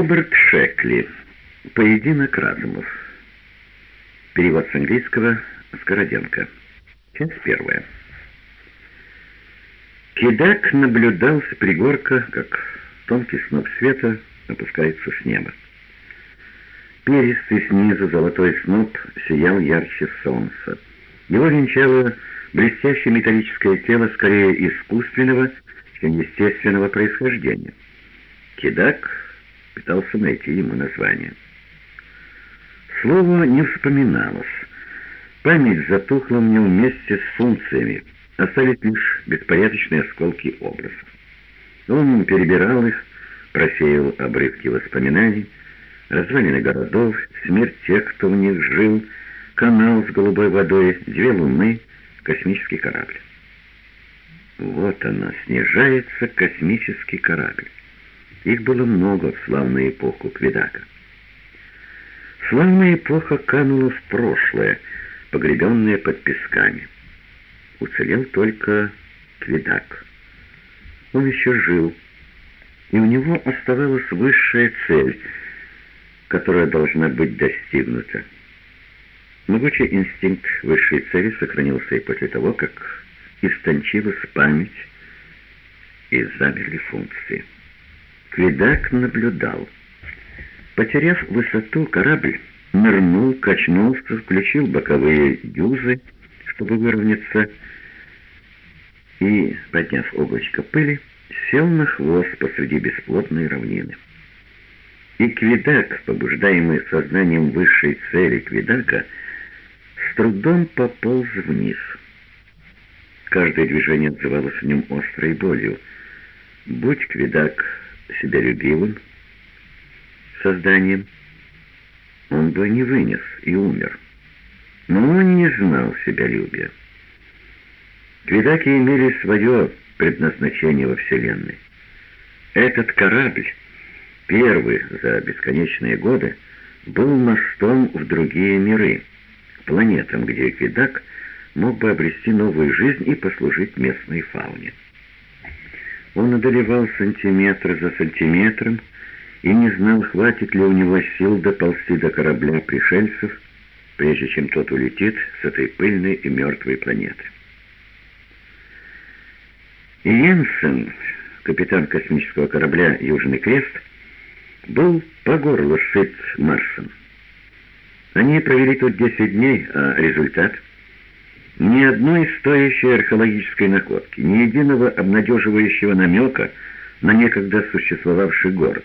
Роберт Шекли. Поединок разумов. Перевод с английского Скороденко. Часть первая. Кидак наблюдал с пригорка, как тонкий сноп света опускается с неба. Перистый снизу золотой сноп сиял ярче солнца. Его венчало блестящее металлическое тело скорее искусственного, чем естественного происхождения. Кидак пытался найти ему название. Слово не вспоминалось. Память затухла в нем вместе с функциями, остались лишь беспорядочные осколки образов. Он перебирал их, просеял обрывки воспоминаний, развалины городов, смерть тех, кто в них жил, канал с голубой водой, две луны, космический корабль. Вот она, снижается космический корабль. Их было много в славную эпоху Квидака. Славная эпоха канула в прошлое, погребенная под песками. Уцелел только Квидак. Он еще жил, и у него оставалась высшая цель, которая должна быть достигнута. Могучий инстинкт высшей цели сохранился и после того, как истончилась память и замерли функции. Квидак наблюдал. Потеряв высоту, корабль нырнул, качнулся, включил боковые дюзы, чтобы выровняться, и, подняв облачко пыли, сел на хвост посреди бесплодной равнины. И Квидак, побуждаемый сознанием высшей цели Квидака, с трудом пополз вниз. Каждое движение отзывалось в нем острой болью. Будь Квидак себялюбивым созданием, он бы не вынес и умер. Но он не знал себялюбия. Квидаки имели свое предназначение во Вселенной. Этот корабль, первый за бесконечные годы, был мостом в другие миры, планетам, где Квидак мог бы обрести новую жизнь и послужить местной фауне. Он одолевал сантиметр за сантиметром и не знал, хватит ли у него сил доползти до корабля пришельцев, прежде чем тот улетит с этой пыльной и мертвой планеты. Йенсен, капитан космического корабля «Южный крест», был по горло сыт Марсом. Они провели тут 10 дней, а результат — ни одной стоящей археологической находки, ни единого обнадеживающего намека на некогда существовавший город,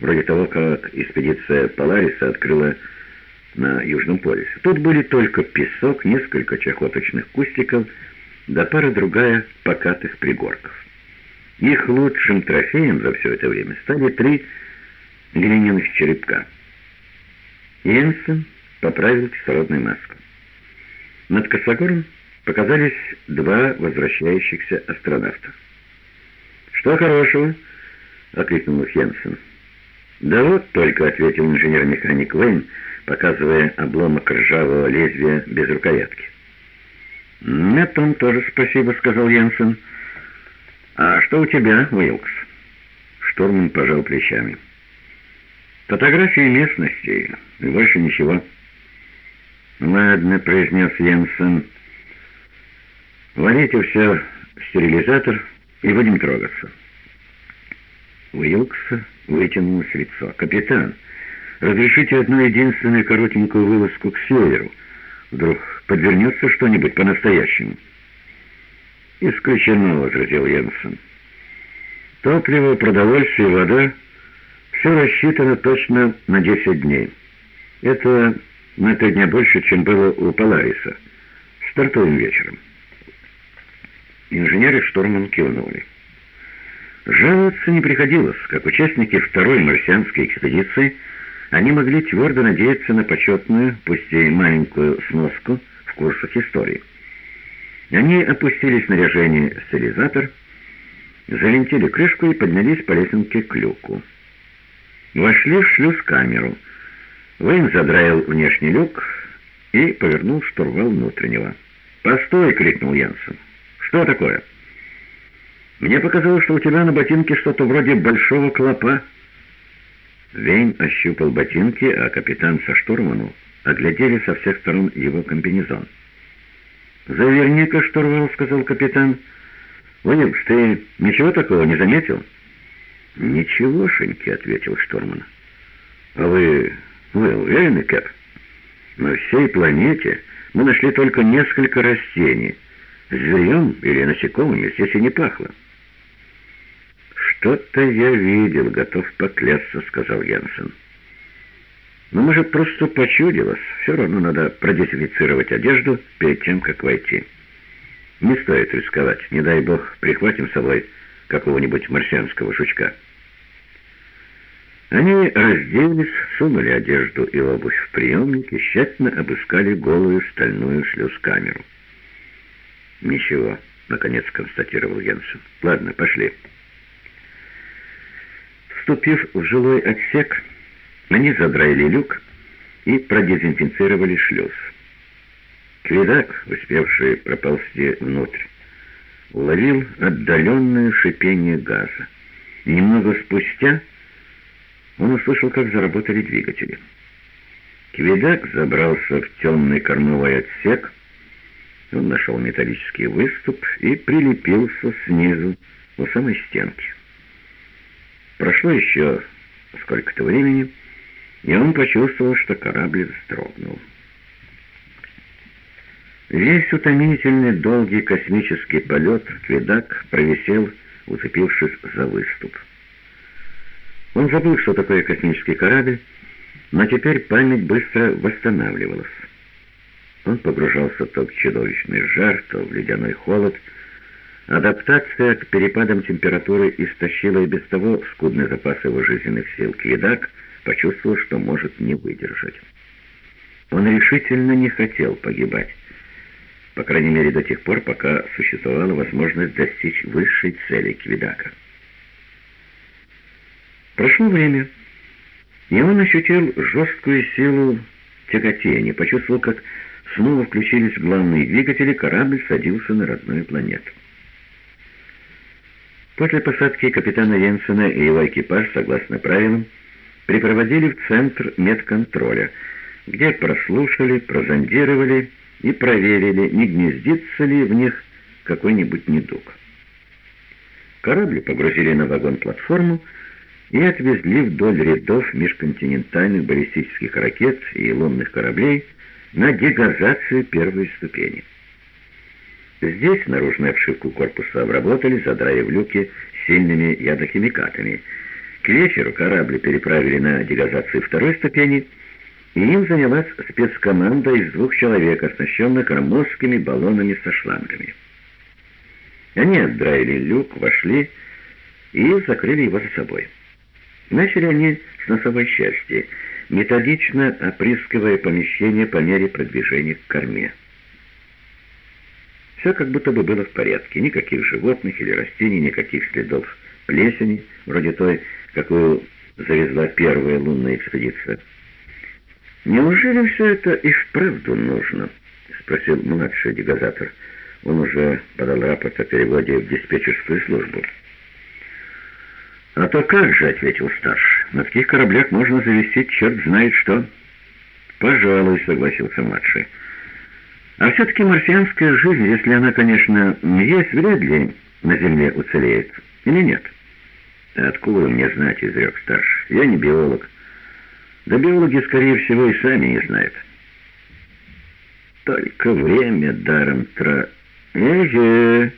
вроде того, как экспедиция Полариса открыла на Южном полюсе. Тут были только песок, несколько чахоточных кустиков, да пара-другая покатых пригорков. Их лучшим трофеем за все это время стали три глиняных черепка. Йенсен поправил кислородную маску. Над косогором показались два возвращающихся астронавта. «Что хорошего?» — окликнул Хенсен. «Да вот только», — ответил инженер-механик Лейн, показывая обломок ржавого лезвия без рукоятки. «На том тоже спасибо», — сказал Йенсен. «А что у тебя, Уилкс?» Штурман пожал плечами. «Фотографии местности, и больше ничего». «Ладно», — произнес Йенсен. «Варите все в стерилизатор и будем трогаться». Уилкса вытянулось лицо. «Капитан, разрешите одну единственную коротенькую вылазку к северу. Вдруг подвернется что-нибудь по-настоящему?» «Исключено», — возразил Йенсен. «Топливо, продовольствие, вода — все рассчитано точно на 10 дней. Это на три дня больше, чем было у Полариса. Стартуем вечером. Инженеры штурман кивнули. Жаловаться не приходилось. Как участники второй марсианской экспедиции, они могли твердо надеяться на почетную, пусть и маленькую сноску в курсах истории. Они опустили снаряжение стилизатор, завинтили крышку и поднялись по лесенке к люку. Вошли в шлюз-камеру — Вейн задраил внешний люк и повернул штурвал внутреннего. «Постой!» — крикнул Янсен. «Что такое?» «Мне показалось, что у тебя на ботинке что-то вроде большого клопа». Вейн ощупал ботинки, а капитан со штурману оглядели со всех сторон его комбинезон. «Заверни-ка штурвал», — сказал капитан. «Уильямс, ты ничего такого не заметил?» «Ничегошеньки», — ответил штурман. «А вы... вы уверены, Кэп?» «На всей планете мы нашли только несколько растений. Зверем или насекомыми здесь и не пахло». «Что-то я видел, готов поклясться», — сказал Янсен. «Но, может, просто почудилось. Все равно надо продезинфицировать одежду перед тем, как войти. Не стоит рисковать. Не дай бог, прихватим с собой какого-нибудь марсианского жучка». Они разделись, сунули одежду и обувь в приемник и тщательно обыскали голую стальную шлюз-камеру. «Ничего», — наконец констатировал Янсен. «Ладно, пошли». Вступив в жилой отсек, они задраили люк и продезинфицировали шлюз. Квидак, успевший проползти внутрь, уловил отдаленное шипение газа. Немного спустя он услышал, как заработали двигатели. Квидак забрался в темный кормовой отсек, он нашел металлический выступ и прилепился снизу у самой стенки. Прошло еще сколько-то времени, и он почувствовал, что корабль вздрогнул. Весь утомительный долгий космический полет Кведак провисел, уцепившись за выступ. Он забыл, что такое космический корабль, но теперь память быстро восстанавливалась. Он погружался то в чудовищный жар, то в ледяной холод, Адаптация к перепадам температуры истощила и без того скудный запас его жизненных сил. Квидак почувствовал, что может не выдержать. Он решительно не хотел погибать. По крайней мере, до тех пор, пока существовала возможность достичь высшей цели Квидака. Прошло время, и он ощутил жесткую силу тяготения, почувствовал, как снова включились главные двигатели, корабль садился на родную планету. После посадки капитана Йенсена и его экипаж, согласно правилам, припроводили в центр медконтроля, где прослушали, прозондировали и проверили, не гнездится ли в них какой-нибудь недуг. Корабли погрузили на вагон-платформу и отвезли вдоль рядов межконтинентальных баллистических ракет и лунных кораблей на дегазацию первой ступени. Здесь наружную обшивку корпуса обработали, задраив люки сильными ядохимикатами. К вечеру корабль переправили на дегазацию второй ступени, и им занялась спецкоманда из двух человек, оснащенных громоздкими баллонами со шлангами. Они отдраили люк, вошли и закрыли его за собой. Начали они с носовой части, методично опрыскивая помещение по мере продвижения к корме. Все как будто бы было в порядке. Никаких животных или растений, никаких следов плесени, вроде той, какую завезла первая лунная экспедиция. «Неужели все это и вправду нужно?» — спросил младший дегазатор. Он уже подал рапорт о переводе в диспетчерскую службу. «А то как же», — ответил старший, — «на таких кораблях можно завести черт знает что». «Пожалуй», — согласился младший. А все-таки марсианская жизнь, если она, конечно, есть, вряд ли на Земле уцелеет. Или нет? Откуда мне знать, изрек старший. Я не биолог. Да биологи, скорее всего, и сами не знают. Только время даром тра... Эге...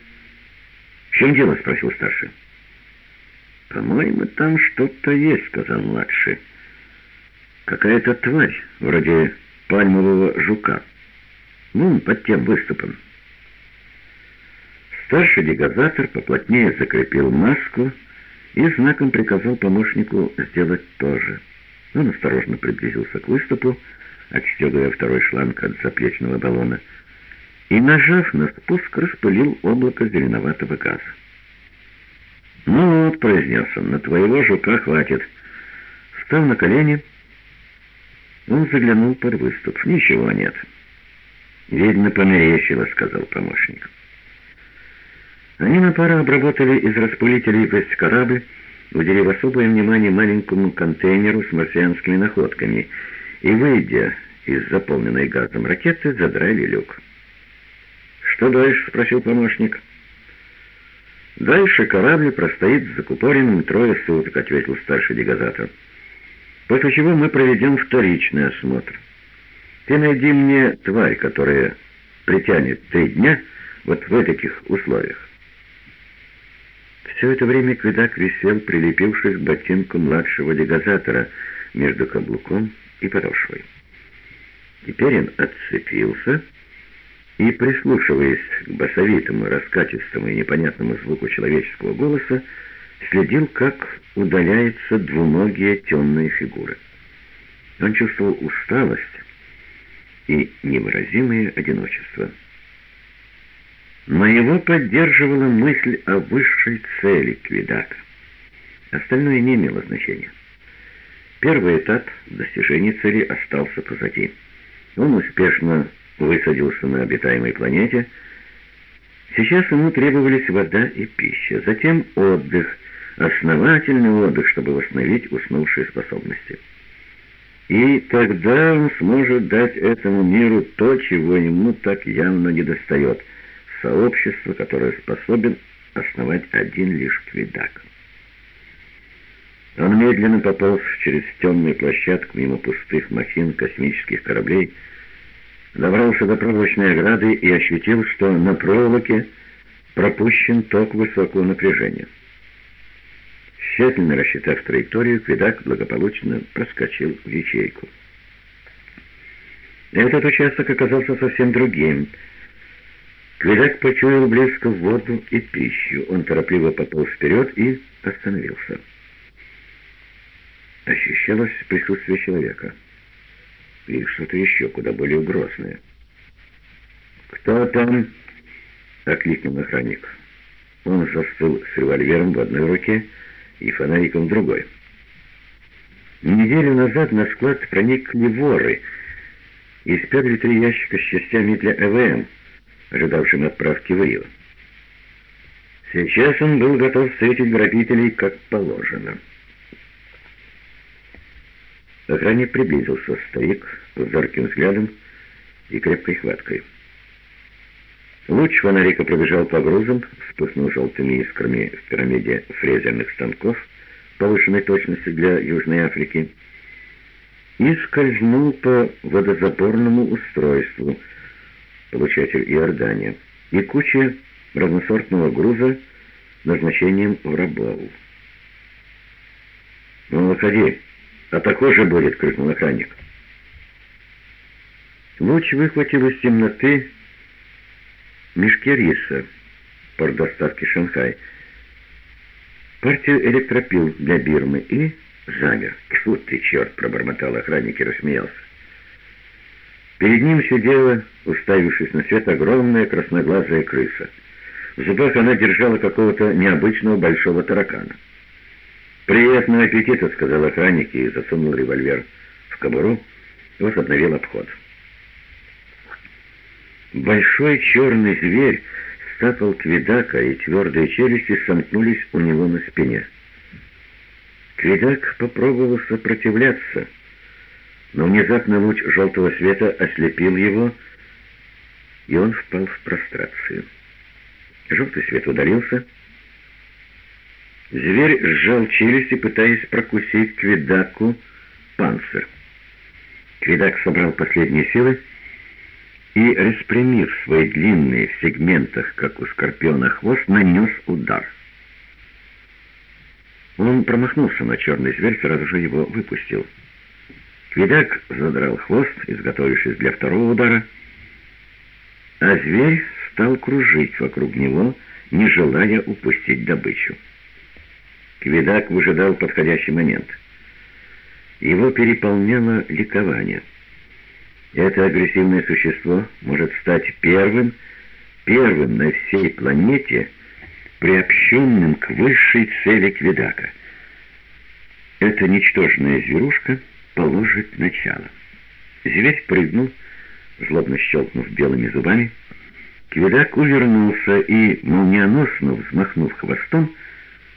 В чем дело? Спросил старший. По-моему, там что-то есть, сказал младший. Какая-то тварь, вроде пальмового жука. Вон под тем выступом. Старший дегазатор поплотнее закрепил маску и знаком приказал помощнику сделать то же. Он осторожно приблизился к выступу, отстегивая второй шланг от заплечного баллона, и, нажав на спуск, распылил облако зеленоватого газа. «Ну вот», — произнес он, — «на твоего жука хватит». Став на колени, он заглянул под выступ. «Ничего нет». «Видно, померещило», — сказал помощник. Они на пару обработали из распылителей весь корабль уделив особое внимание маленькому контейнеру с марсианскими находками и, выйдя из заполненной газом ракеты, задрали люк. «Что дальше?» — спросил помощник. «Дальше корабль простоит с закупоренным трое суток», — ответил старший дегазатор. «После чего мы проведем вторичный осмотр. Ты найди мне тварь, которая притянет три дня вот в таких условиях». Все это время Квидак висел, прилепившись к ботинку младшего дегазатора между каблуком и подошвой. Теперь он отцепился и, прислушиваясь к басовитому, раскатистому и непонятному звуку человеческого голоса, следил, как удаляются двуногие темные фигуры. Он чувствовал усталость и невыразимое одиночество. Но его поддерживала мысль о высшей цели Квидака. Остальное не имело значения. Первый этап достижения цели остался позади. Он успешно высадился на обитаемой планете. Сейчас ему требовались вода и пища, затем отдых, основательный отдых, чтобы восстановить уснувшие способности. И тогда он сможет дать этому миру то, чего ему так явно недостает — сообщество, которое способен основать один лишь Квидак. Он медленно пополз через темную площадку мимо пустых махин космических кораблей, добрался до проволочной ограды и ощутил, что на проволоке пропущен ток высокого напряжения. Тщательно рассчитав траекторию, Квидак благополучно проскочил в ячейку. Этот участок оказался совсем другим. Квидак почуял близко воду и пищу. Он торопливо пополз вперед и остановился. Ощущалось присутствие человека и что-то еще куда более грозное. «Кто там?» — окликнул охранник. Он застыл с револьвером в одной руке и фонариком в другой. Неделю назад на склад проникли воры и сперли три ящика с частями для ЭВМ, ожидавшим отправки в Рио. Сейчас он был готов встретить грабителей как положено. Охранник приблизился, старик зорким взглядом и крепкой хваткой. Луч фонарика пробежал по грузам, вспыхнул желтыми искрами в пирамиде фрезерных станков повышенной точности для Южной Африки и скользнул по водозаборному устройству, получатель Иордания, и куче разносортного груза назначением в Рабову. «Ну, выходи!» «А такой же будет!» — крикнул охранник. Луч выхватил из темноты мешки риса, порт доставки Шанхай, партию электропил для Бирмы и замер. «Тьфу ты, черт!» — пробормотал охранник и рассмеялся. Перед ним сидела, уставившись на свет, огромная красноглазая крыса. В зубах она держала какого-то необычного большого таракана. «Приятного аппетита», — сказал охранник и засунул револьвер в кобуру и возобновил обход. Большой черный зверь стапал Квидака, и твердые челюсти сомкнулись у него на спине. Квидак попробовал сопротивляться, но внезапно луч желтого света ослепил его, и он впал в прострацию. Желтый свет ударился, Зверь сжал челюсти, пытаясь прокусить Квидаку панцирь. Квидак собрал последние силы и, распрямив свои длинные в сегментах, как у скорпиона, хвост, нанес удар. Он промахнулся, но черный зверь сразу же его выпустил. Квидак задрал хвост, изготовившись для второго удара, а зверь стал кружить вокруг него, не желая упустить добычу. Квидак выжидал подходящий момент. Его переполняло ликование. Это агрессивное существо может стать первым, первым на всей планете, приобщенным к высшей цели Квидака. Эта ничтожная зверушка положит начало. Зверь прыгнул, злобно щелкнув белыми зубами. Квидак увернулся и, молниеносно взмахнув хвостом,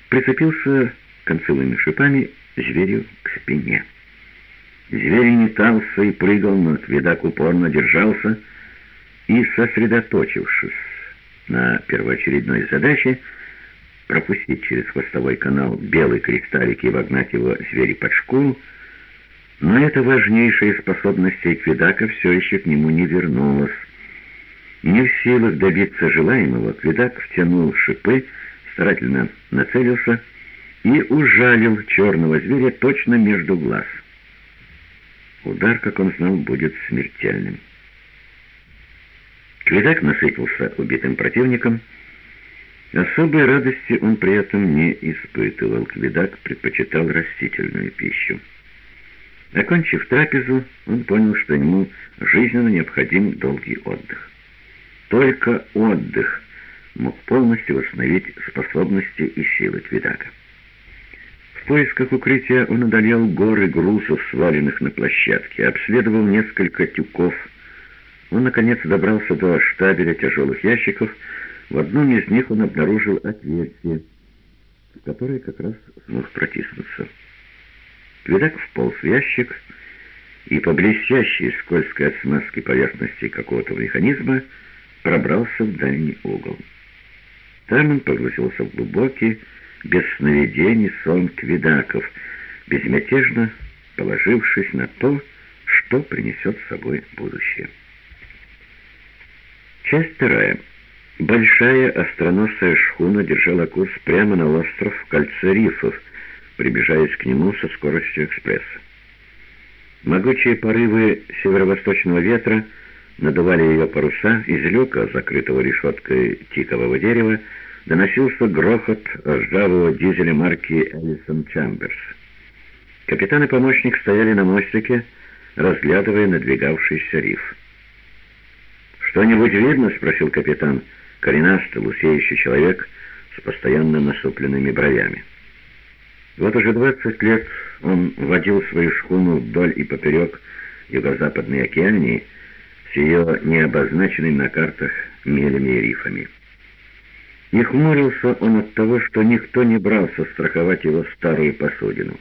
прицепился концевыми шипами зверю к спине. Зверь метался и прыгал, но Квидак упорно держался и, сосредоточившись на первоочередной задаче, пропустить через хвостовой канал белый кристаллик и вогнать его звери под шкуру, но эта важнейшая способность Квидака все еще к нему не вернулась. Не в силах добиться желаемого, Квидак втянул шипы, старательно нацелился и ужалил черного зверя точно между глаз. Удар, как он знал, будет смертельным. Квидак насытился убитым противником. Особой радости он при этом не испытывал. Квидак предпочитал растительную пищу. Окончив трапезу, он понял, что ему жизненно необходим долгий отдых. Только отдых мог полностью восстановить способности и силы Твидака. В поисках укрытия он одолел горы грузов, сваленных на площадке, обследовал несколько тюков. Он, наконец, добрался до штабеля тяжелых ящиков. В одном из них он обнаружил отверстие, в которое как раз смог протиснуться. Твидак вполз в ящик и по блестящей скользкой от смазки поверхности какого-то механизма пробрался в дальний угол. Там он погрузился в глубокий, без сновидений сон Квидаков, безмятежно положившись на то, что принесет с собой будущее. Часть вторая. Большая остроносая шхуна держала курс прямо на остров в кольце рифов, приближаясь к нему со скоростью экспресса. Могучие порывы северо-восточного ветра надували ее паруса, из люка, закрытого решеткой тикового дерева, доносился грохот ржавого дизеля марки «Эллисон Чамберс». Капитан и помощник стояли на мостике, разглядывая надвигавшийся риф. «Что-нибудь видно?» — спросил капитан, коренастый, лусеющий человек с постоянно насупленными бровями. Вот уже двадцать лет он водил свою шхуну вдоль и поперек юго-западной океании с ее необозначенными на картах мелями и рифами. И хмурился он от того, что никто не брался страховать его старую посудину.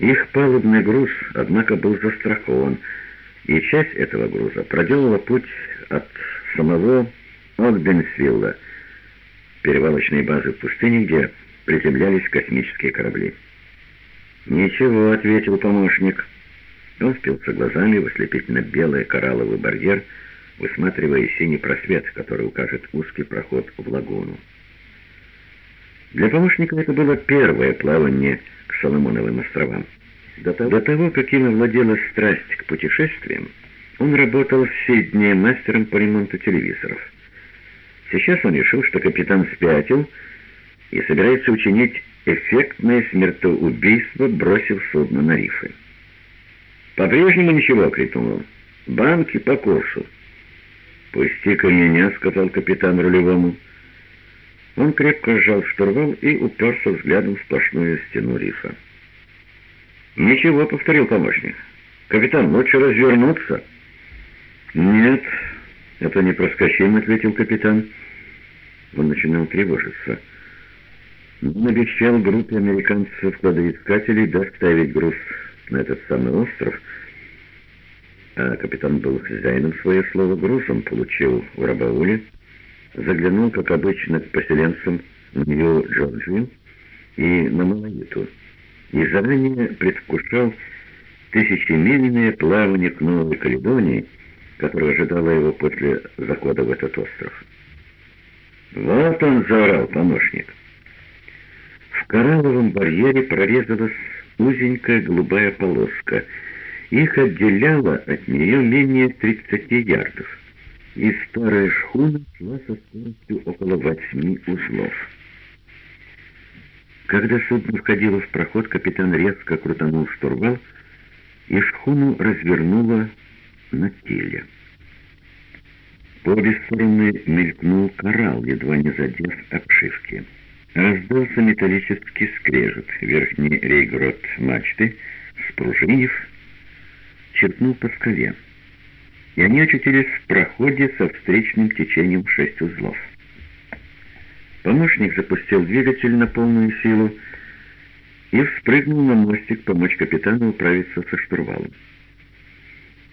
Их палубный груз, однако, был застрахован, и часть этого груза проделала путь от самого Огденсвилла, перевалочной базы в пустыне, где приземлялись космические корабли. «Ничего», — ответил помощник. Он впился глазами в ослепительно белый коралловый барьер, высматривая синий просвет, который укажет узкий проход в лагуну. Для помощника это было первое плавание к Соломоновым островам. До того, до того как им овладела страсть к путешествиям, он работал все дни мастером по ремонту телевизоров. Сейчас он решил, что капитан спятил, и собирается учинить эффектное смертоубийство, бросив судно на рифы. «По-прежнему ничего!» — крикнул он. «Банки по курсу!» «Пусти-ка меня!» — сказал капитан рулевому. Он крепко сжал штурвал и уперся взглядом в сплошную стену рифа. «Ничего», — повторил помощник. «Капитан, лучше развернуться». «Нет, это не проскочим», — ответил капитан. Он начинал тревожиться. Он обещал группе американцев-кладоискателей доставить груз на этот самый остров, а капитан был хозяином свое слово грузом, получил в Рабауле, заглянул, как обычно, к поселенцам в Нью-Джорджию и на Малаиту, и заранее предвкушал тысячемильное плавание к Новой Каледонии, которое ожидало его после захода в этот остров. «Вот он!» — заорал помощник коралловом барьере прорезалась узенькая голубая полоска. Их отделяло от нее менее 30 ярдов, и старая шхуна шла со скоростью около восьми узлов. Когда судно входило в проход, капитан резко крутанул штурвал, и шхуну развернуло на теле. По обе стороны мелькнул коралл, едва не задев обшивки. Раздался металлический скрежет. Верхний рейгрот мачты, спружинив, черкнул по скале. И они очутились в проходе со встречным течением шесть узлов. Помощник запустил двигатель на полную силу, и вспрыгнул на мостик помочь капитану управиться со штурвалом.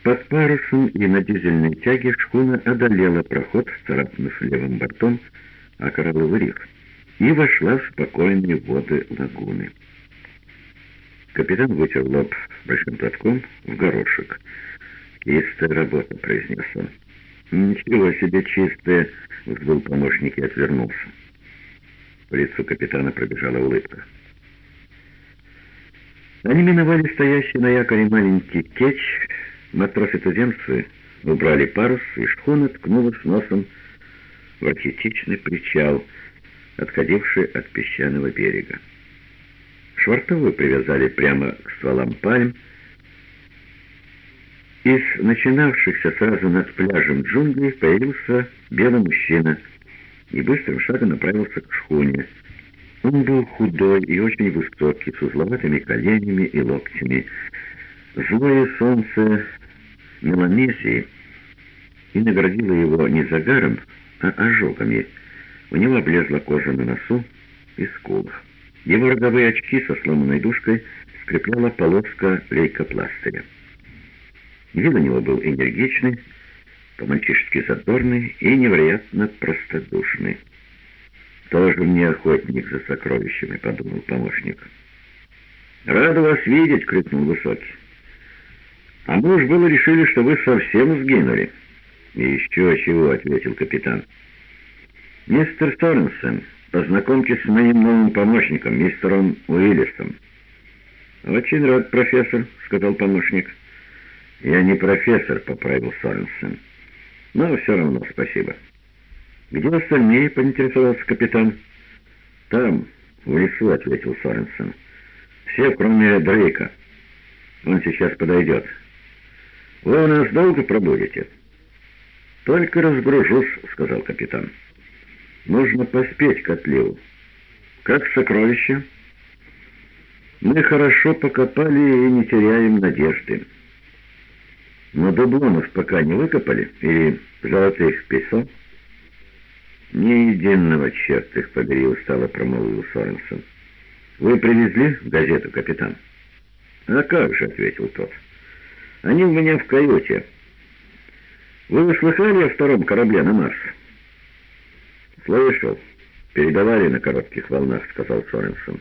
Под парусом и на дизельной тяге шхуна одолела проход, царапнув левым бортом, а коралловый риф, и вошла в спокойные воды лагуны. Капитан вытер лоб большим платком в горошек. «Чистая работа», — произнес он. «Ничего себе чистая», — взвыл помощник и отвернулся. По лицу капитана пробежала улыбка. Они миновали стоящий на якоре маленький кетч. Матросы-туземцы убрали парус, и шхуна ткнулась носом в архетичный причал, отходивший от песчаного берега. Швартовую привязали прямо к стволам пальм. Из начинавшихся сразу над пляжем джунглей появился белый мужчина и быстрым шагом направился к шхуне. Он был худой и очень высокий, с узловатыми коленями и локтями. Злое солнце Меланезии и наградило его не загаром, а ожогами. У него облезла кожа на носу и скулах. Его роговые очки со сломанной дужкой скрепляла полоска лейкопластыря. Вид у него был энергичный, по-мальчишески задорный и невероятно простодушный. «Тоже мне охотник за сокровищами», — подумал помощник. «Рад вас видеть!» — крикнул Высокий. «А мы уж было решили, что вы совсем сгинули». «И еще чего», — ответил капитан. «Мистер Соренсен, познакомьтесь с моим новым помощником, мистером Уиллисом». «Очень рад, профессор», — сказал помощник. «Я не профессор», — поправил Соренсен. «Но все равно спасибо». «Где остальные?» — поинтересовался капитан. «Там, в лесу», — ответил Соренсен. «Все, кроме Дрейка. Он сейчас подойдет». «Вы у нас долго пробудете?» «Только разгружусь», — сказал капитан. «Нужно поспеть к. Как сокровища?» «Мы хорошо покопали и не теряем надежды. Но дублонов пока не выкопали? Или золотых песо?» «Ни единого, черт их побери», — устало промолвил Соренсон. «Вы привезли газету, капитан?» «А как же», — ответил тот. Они у меня в каюте. Вы слыхали о втором корабле на Марс? Слышал. Передавали на коротких волнах, сказал Соренсон.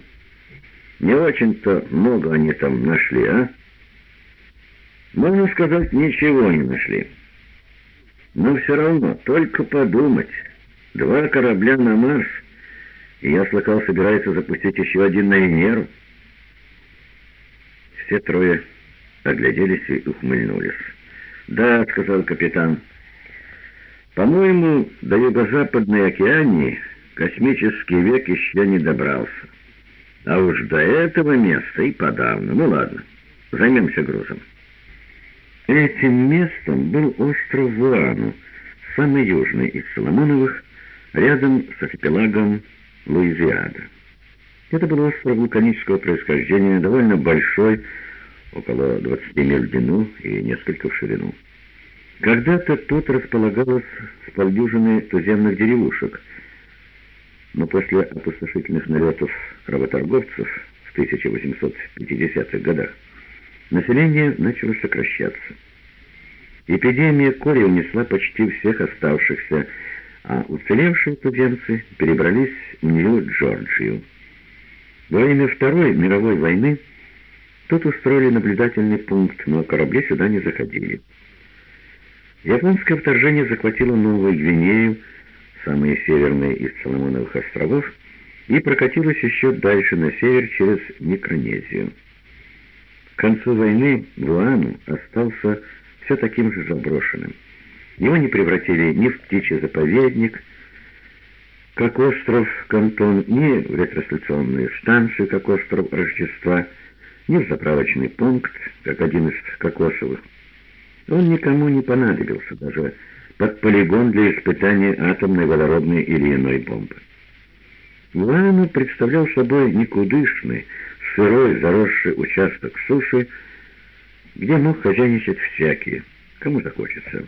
Не очень-то много они там нашли, а? Можно сказать, ничего не нашли. Но все равно, только подумать. Два корабля на Марс, и я слыхал, собирается запустить еще один на Венеру. Все трое огляделись и ухмыльнулись. «Да», — сказал капитан, — «по-моему, до Юго-Западной океании космический век еще не добрался. А уж до этого места и подавно. Ну ладно, займемся грузом». Этим местом был остров Вуану, самый южный из Соломоновых, рядом с архипелагом Луизиада. Это был остров вулканического происхождения, довольно большой, около 20 миль в длину и несколько в ширину. Когда-то тут располагалось с полдюжины туземных деревушек, но после опустошительных налетов работорговцев в 1850-х годах население начало сокращаться. Эпидемия кори унесла почти всех оставшихся, а уцелевшие туземцы перебрались в Нью-Джорджию. Во время Второй мировой войны Тут устроили наблюдательный пункт, но корабли сюда не заходили. Японское вторжение захватило Новую Гвинею, самые северные из Соломоновых островов, и прокатилось еще дальше на север через Микронезию. К концу войны Гуану остался все таким же заброшенным. Его не превратили ни в птичий заповедник, как остров Кантон, ни в ретрансляционную станцию, как остров Рождества – ни в заправочный пункт, как один из кокосовых. Он никому не понадобился, даже под полигон для испытания атомной, водородной или иной бомбы. Гуана представлял собой никудышный, сырой, заросший участок суши, где мог хозяйничать всякие, кому захочется.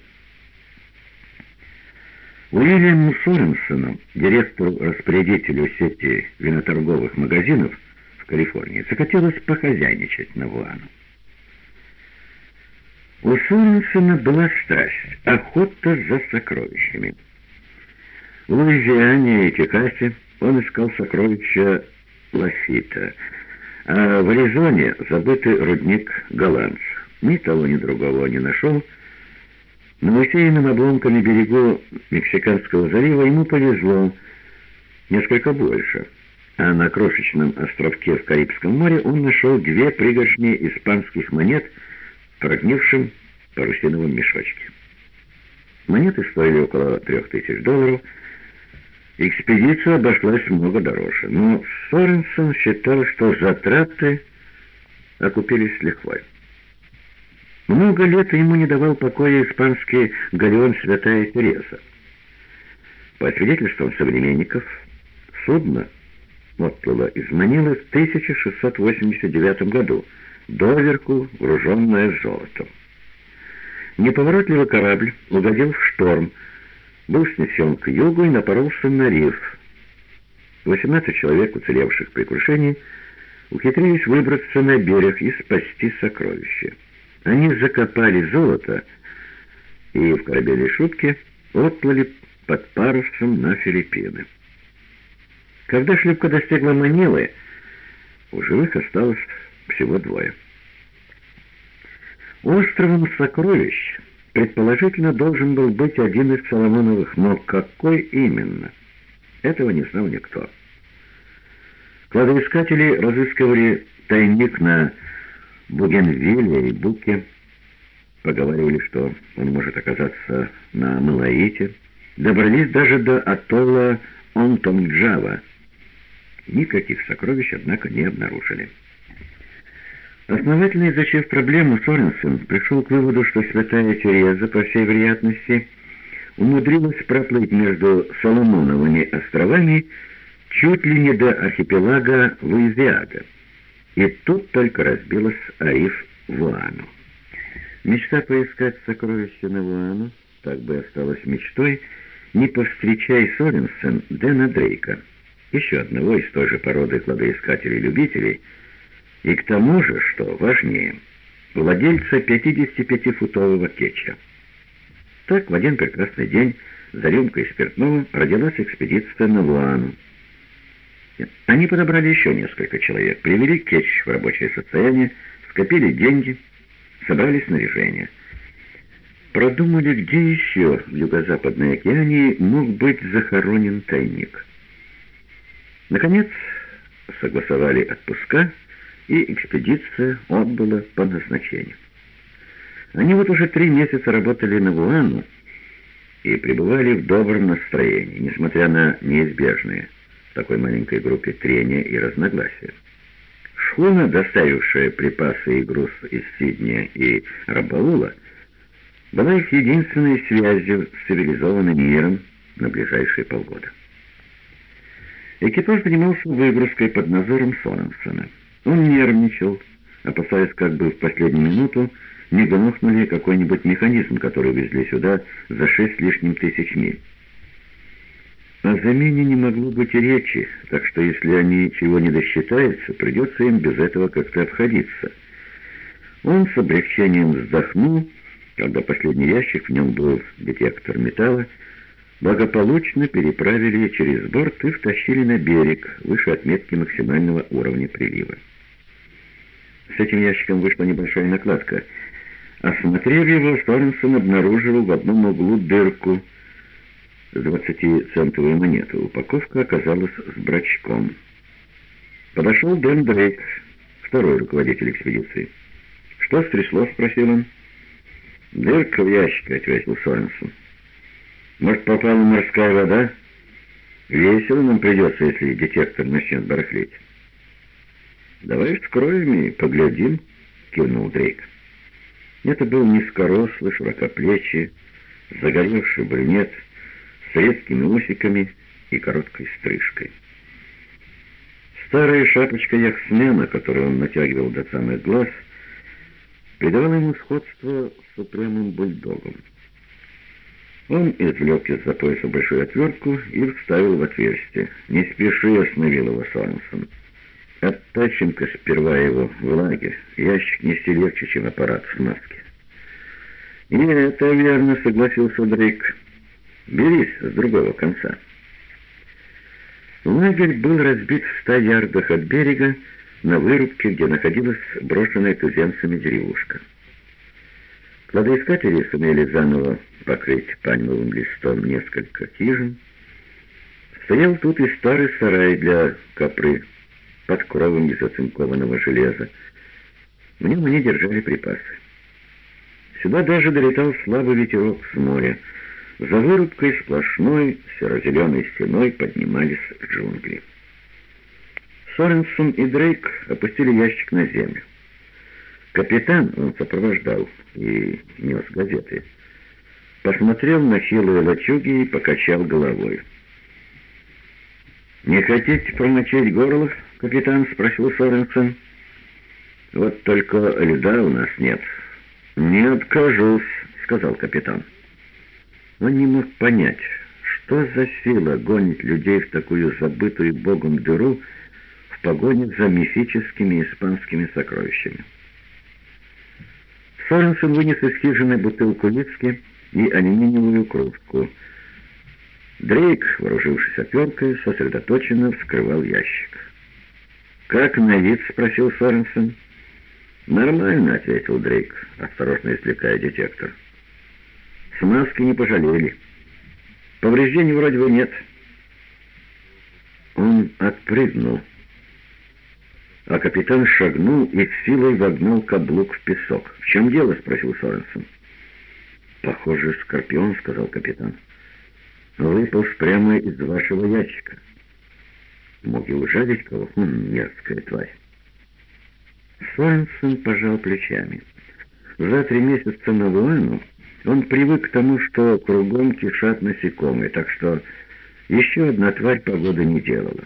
Уильяму Соренсону, директору-распорядителю сети виноторговых магазинов, в Калифорнии. Захотелось похозяйничать на Вуану. У Соренсона была страсть — охота за сокровищами. В Луизиане и Техасе он искал сокровища Лафита, а в Аризоне забытый рудник Голландц. Ни того, ни другого не нашел. На усеянном обломками берегу Мексиканского залива ему повезло несколько больше, а на крошечном островке в Карибском море он нашел две пригоршни испанских монет прогнившем парусиновом мешочке. Монеты стоили около трех тысяч долларов, Экспедиция обошлась много дороже, но Соренсон считал, что затраты окупились с лихвой. Много лет ему не давал покоя испанский галеон «Святая Тереза». По свидетельствам современников, судно отплыло из Манилы в 1689 году, доверху груженное золотом. Неповоротливый корабль угодил в шторм, был снесен к югу и напоролся на риф. 18 человек, уцелевших при крушении, ухитрились выбраться на берег и спасти сокровища. Они закопали золото и в корабельной шлюпке отплыли под парусом на Филиппины. Когда шлюпка достигла Манилы, у живых осталось всего двое. Островом сокровищ предположительно должен был быть один из Соломоновых, но какой именно? Этого не знал никто. Кладоискатели разыскивали тайник на Бугенвилле и Буке, поговаривали, что он может оказаться на Малаите, добрались даже до атолла Онтонджава. Никаких сокровищ, однако, не обнаружили. Основательно изучив проблему, Соренсен пришел к выводу, что святая Тереза, по всей вероятности, умудрилась проплыть между Соломоновыми островами чуть ли не до архипелага Луизиада. И тут только разбилась Ариф Вуану. Мечта поискать сокровища на Вуану так бы осталась мечтой, не повстречай Соренсен Дэна Дрейка, еще одного из той же породы кладоискателей-любителей, и к тому же, что важнее, владельца 55-футового кетча. Так в один прекрасный день за рюмкой спиртного родилась экспедиция на Луану. Они подобрали еще несколько человек, привели кетч в рабочее состояние, скопили деньги, собрали снаряжение. Продумали, где еще в Юго-Западной океане мог быть захоронен тайник. Наконец, согласовали отпуска, и экспедиция отбыла по назначению. Они вот уже три месяца работали на Гуану и пребывали в добром настроении, несмотря на неизбежные в такой маленькой группе трения и разногласия. Шхуна, доставившая припасы и груз из Сиднея и Рабаула, была их единственной связью с цивилизованным миром на ближайшие полгода. Экипаж занимался выгрузкой под надзором Соренсона. Он нервничал, опасаясь, как бы в последнюю минуту не грохнули какой-нибудь механизм, который везли сюда за шесть лишним тысяч миль. О замене не могло быть и речи, так что если они чего не досчитаются, придется им без этого как-то обходиться. Он с облегчением вздохнул, когда последний ящик, в нем был детектор металла, благополучно переправили через борт и втащили на берег, выше отметки максимального уровня прилива. С этим ящиком вышла небольшая накладка. Осмотрев его, Соренсон обнаружил в одном углу дырку с двадцатицентовую монету. Упаковка оказалась с брачком. Подошел Дэн Дрейк, второй руководитель экспедиции. «Что стряслось?» — спросил он. «Дырка в ящике», — ответил Соренсон. «Может, попала морская вода? Весело нам придется, если детектор начнет барахлить». «Давай вскроем и поглядим», — кивнул Дрейк. Это был низкорослый, широкоплечий, загоревший брюнет с редкими усиками и короткой стрижкой. Старая шапочка яхтсмена, которую он натягивал до самых глаз, придавала ему сходство с упрямым бульдогом. Он извлек из-за пояса большую отвертку и вставил в отверстие. «Не спеши», — остановил его Сорнсон. Оттащим-ка сперва его в лагерь. Ящик нести легче, чем аппарат в смазке. «И это верно», — согласился Дрейк. «Берись с другого конца». Лагерь был разбит в ста ярдах от берега, на вырубке, где находилась брошенная туземцами деревушка. Кладоискатели сумели заново покрыть пальмовым листом несколько хижин. Стоял тут и старый сарай для копры под кровом из оцинкованного железа. В нем они держали припасы. Сюда даже долетал слабый ветерок с моря. За вырубкой сплошной серо-зеленой стеной поднимались джунгли. Соренсон и Дрейк опустили ящик на землю. Капитан, он сопровождал и нес газеты, посмотрел на хилые лачуги и покачал головой. «Не хотите промочить горло, капитан?» — спросил Соренсон. «Вот только льда у нас нет». «Не откажусь», — сказал капитан. Он не мог понять, что за сила гонит людей в такую забытую богом дыру в погоне за мифическими испанскими сокровищами. Соренсон вынес из хижины бутылку виски и алюминиевую кружку. Дрейк, вооружившись отверткой, сосредоточенно вскрывал ящик. «Как на вид?» — спросил Соренсон. «Нормально», — ответил Дрейк, осторожно извлекая детектор. «Смазки не пожалели. Повреждений вроде бы нет». Он отпрыгнул, а капитан шагнул и силой вогнал каблук в песок. «В чем дело?» — спросил Соренсон. «Похоже, скорпион», — сказал капитан. «Выполз прямо из вашего ящика». «Мог и ужалить кого? Хм, мерзкая тварь». Соренсон пожал плечами. За три месяца на войну он привык к тому, что кругом кишат насекомые, так что еще одна тварь погоды не делала.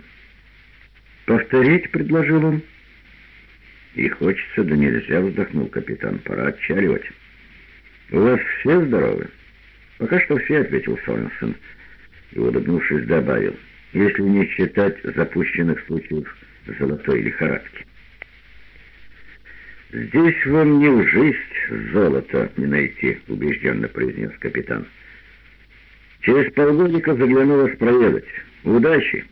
«Повторить?» — предложил он. «И хочется, да нельзя», — вздохнул капитан. «Пора отчаливать». «У вас все здоровы?» «Пока что все», — ответил Соренсон. И, улыбнувшись, добавил, «если не считать запущенных случаев золотой лихорадки». «Здесь вам не в жизнь золото не найти», — убежденно произнес капитан. «Через полгодика загляну вас проведать. Удачи!»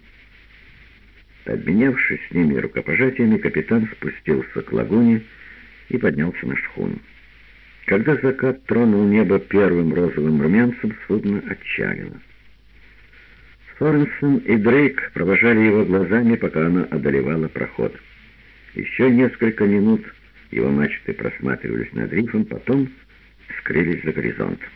Обменявшись с ними рукопожатиями, капитан спустился к лагуне и поднялся на шхуну. Когда закат тронул небо первым розовым румянцем, судно отчалило. Соренсон и Дрейк провожали его глазами, пока она одолевала проход. Еще несколько минут — его мачты просматривались над рифом, потом скрылись за горизонтом.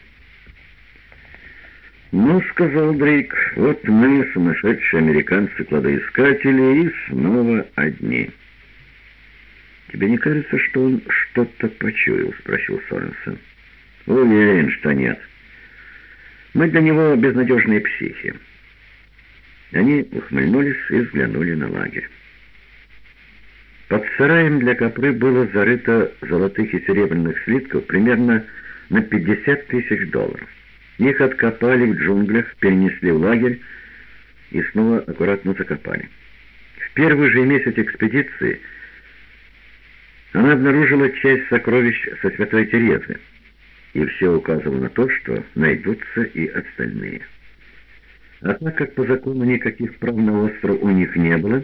«Ну, — сказал Дрейк, — вот мы, сумасшедшие американцы-кладоискатели, и снова одни». «Тебе не кажется, что он что-то почуял?» — спросил Соренсон. «Уверен, что нет. Мы для него безнадежные психи». Они ухмыльнулись и взглянули на лагерь. Под сараем для копры было зарыто золотых и серебряных слитков примерно на 50 тысяч долларов. Их откопали в джунглях, перенесли в лагерь и снова аккуратно закопали. В первый же месяц экспедиции она обнаружила часть сокровищ со Святой Терезы, и все указывало на то, что найдутся и остальные. А так как по закону никаких прав на остров у них не было,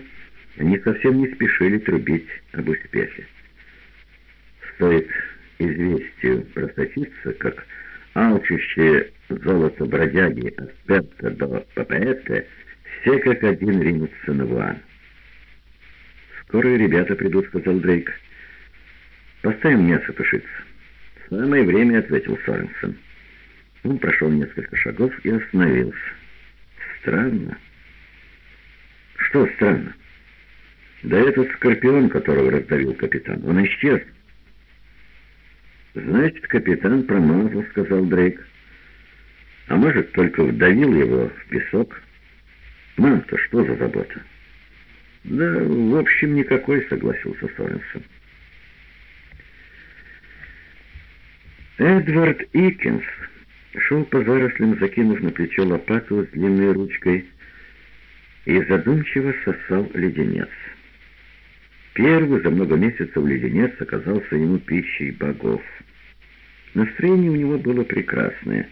они совсем не спешили трубить об успехе. Стоит известию просочиться, как алчущие золото бродяги от Петта до Папаэта, все как один ринутся на Вуан. «Скоро ребята придут», — сказал Дрейк. «Поставим мясо тушиться». «Самое время», — ответил Соренсон. Он прошел несколько шагов и остановился. «Странно». «Что странно?» Да этот скорпион, которого раздавил капитан, он исчез. «Значит, капитан промазал», — сказал Дрейк. «А может, только вдавил его в песок? Нам-то что за забота?» «Да, в общем, никакой», — согласился Соренсон. Эдвард Икинс шел по зарослям, закинув на плечо лопату с длинной ручкой, и задумчиво сосал леденец. Первый за много месяцев леденец оказался ему пищей богов. Настроение у него было прекрасное.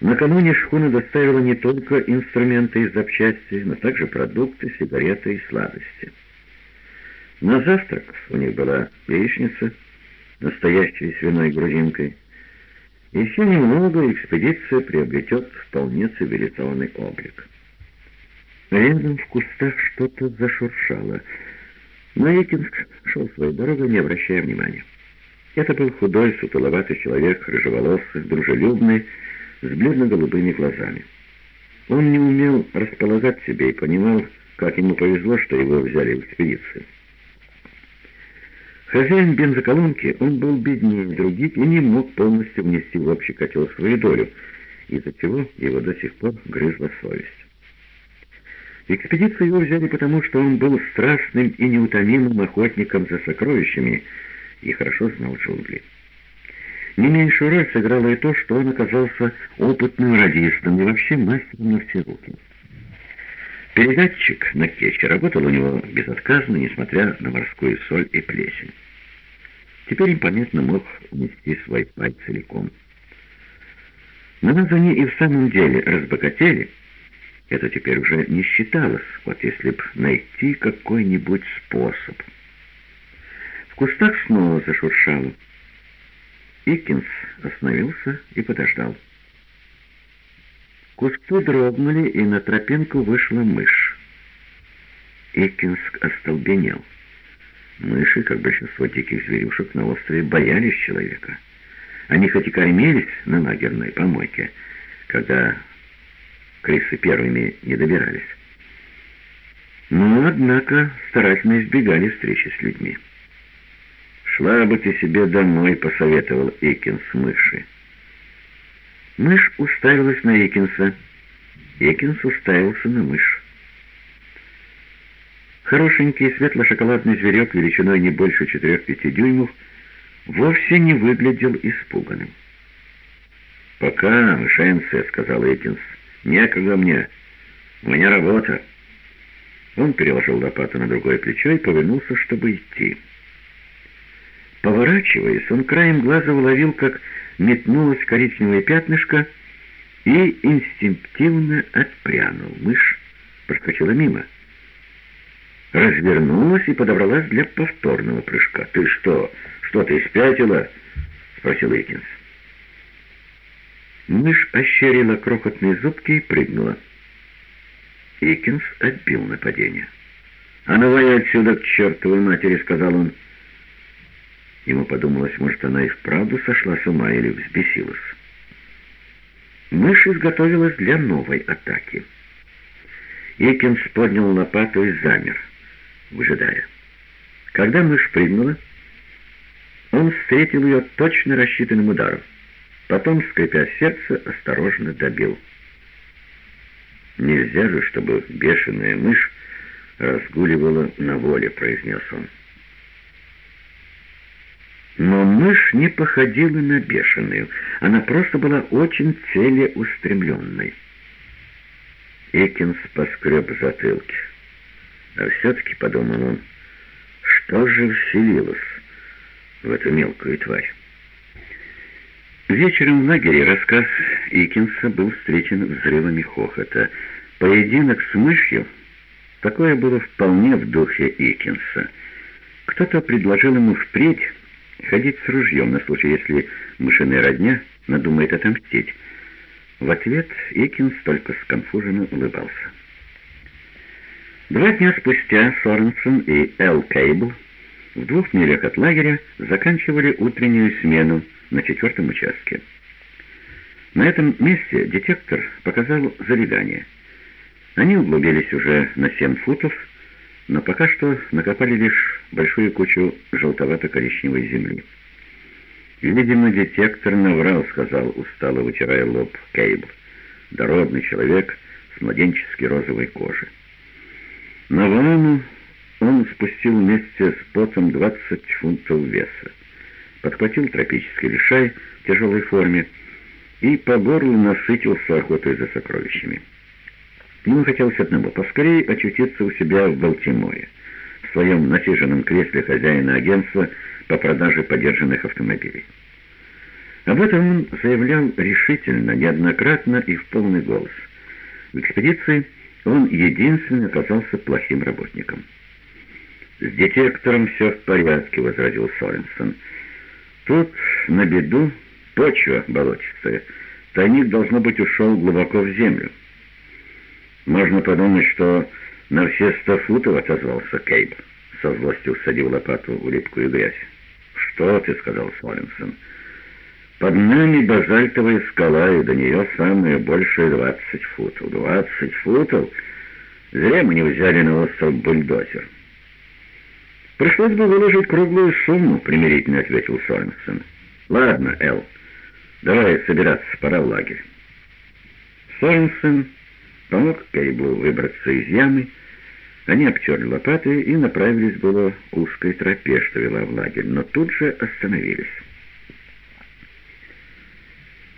Накануне шхуна доставила не только инструменты и запчасти, но также продукты, сигареты и сладости. На завтрак у них была яичница, настоящая свиной грудинкой. Еще немного экспедиция приобретет вполне цивилизованный облик. Рядом в кустах что-то зашуршало, но Экинг шел своей дорогой, не обращая внимания. Это был худой, сутуловатый человек, рыжеволосый, дружелюбный, с бледно-голубыми глазами. Он не умел располагать себе и понимал, как ему повезло, что его взяли в экспедицию. Хозяин бензоколонки, он был беднее других и не мог полностью внести в общий котел свою долю, из-за чего его до сих пор грызла совесть. Экспедицию его взяли потому, что он был страшным и неутомимым охотником за сокровищами и хорошо знал джунгли. Не меньшую роль сыграло и то, что он оказался опытным радистом и вообще мастером на все руки. Передатчик на кече работал у него безотказно, несмотря на морскую соль и плесень. Теперь им, понятно, мог нести свой пай целиком. Но раз они и в самом деле разбогатели, это теперь уже не считалось, вот если б найти какой-нибудь способ. В кустах снова зашуршало. Иккинс остановился и подождал. Кусты дрогнули, и на тропинку вышла мышь. Иккинск остолбенел. Мыши, как большинство диких зверюшек на острове, боялись человека. Они хоть и кормились на лагерной помойке, когда крысы первыми не добирались. Но, однако, старательно избегали встречи с людьми. «Шла бы ты себе домой», — посоветовал Икинс мыши. Мышь уставилась на Икинса. Икинс уставился на мышь. Хорошенький светло-шоколадный зверек величиной не больше 4-5 дюймов вовсе не выглядел испуганным. «Пока, мышенция», — сказал Икинс, — «некогда мне. У меня работа». Он переложил лопату на другое плечо и повернулся, чтобы идти. Поворачиваясь, он краем глаза уловил, как метнулось коричневое пятнышко и инстинктивно отпрянул. Мышь проскочила мимо. Развернулась и подобралась для повторного прыжка. «Ты что? Что ты спятила?» — спросил Икинс. Мышь ощерила крохотные зубки и прыгнула. Икинс отбил нападение. «А ну, отсюда к чертовой матери!» — сказал он. Ему подумалось, может, она и вправду сошла с ума или взбесилась. Мышь изготовилась для новой атаки. Икинс поднял лопату и замер, выжидая. Когда мышь прыгнула, он встретил ее точно рассчитанным ударом. Потом, скрипя сердце, осторожно добил. «Нельзя же, чтобы бешеная мышь разгуливала на воле», — произнес он. Но мышь не походила на бешеную, она просто была очень целеустремленной. Экинс поскреб затылки. А все-таки, подумал он, что же вселилось в эту мелкую тварь? Вечером в лагере рассказ Икинса был встречен взрывами хохота. Поединок с мышью — такое было вполне в духе Икинса. Кто-то предложил ему впредь ходить с ружьем на случай, если мышиная родня надумает отомстить. В ответ Икинс только сконфуженно улыбался. Два дня спустя Соренсон и Эл Кейбл в двух милях от лагеря заканчивали утреннюю смену на четвертом участке. На этом месте детектор показал залегание. Они углубились уже на семь футов, но пока что накопали лишь большую кучу желтовато-коричневой земли. «Видимо, детектор наврал», — сказал, устало вытирая лоб Кейбл. «Дородный человек с младенчески розовой кожей». На ванну он спустил вместе с потом 20 фунтов веса, подхватил тропический лишай в тяжелой форме и по горлу насытился охотой за сокровищами. Ему хотелось одного — поскорее очутиться у себя в Балтиморе. в своем насиженном кресле хозяина агентства по продаже подержанных автомобилей. Об этом он заявлял решительно, неоднократно и в полный голос. В экспедиции он единственный оказался плохим работником. «С детектором все в порядке», — возразил Соренсон. «Тут на беду почва болотистая. Тайник, должно быть, ушел глубоко в землю». «Можно подумать, что на все сто футов отозвался Кейб». Со злостью усадил лопату в липкую грязь. «Что ты?» — сказал Соленсон. «Под нами базальтовая скала, и до нее самое большее двадцать футов». «Двадцать футов? Зря мы не взяли на остров бульдозер». «Пришлось бы выложить круглую сумму», — примирительно ответил Соленсон. «Ладно, Эл, давай собираться, пора в лагерь». Соленсон помог Кейблу выбраться из ямы, они обтерли лопаты и направились было узкой тропе, что вела в лагерь, но тут же остановились.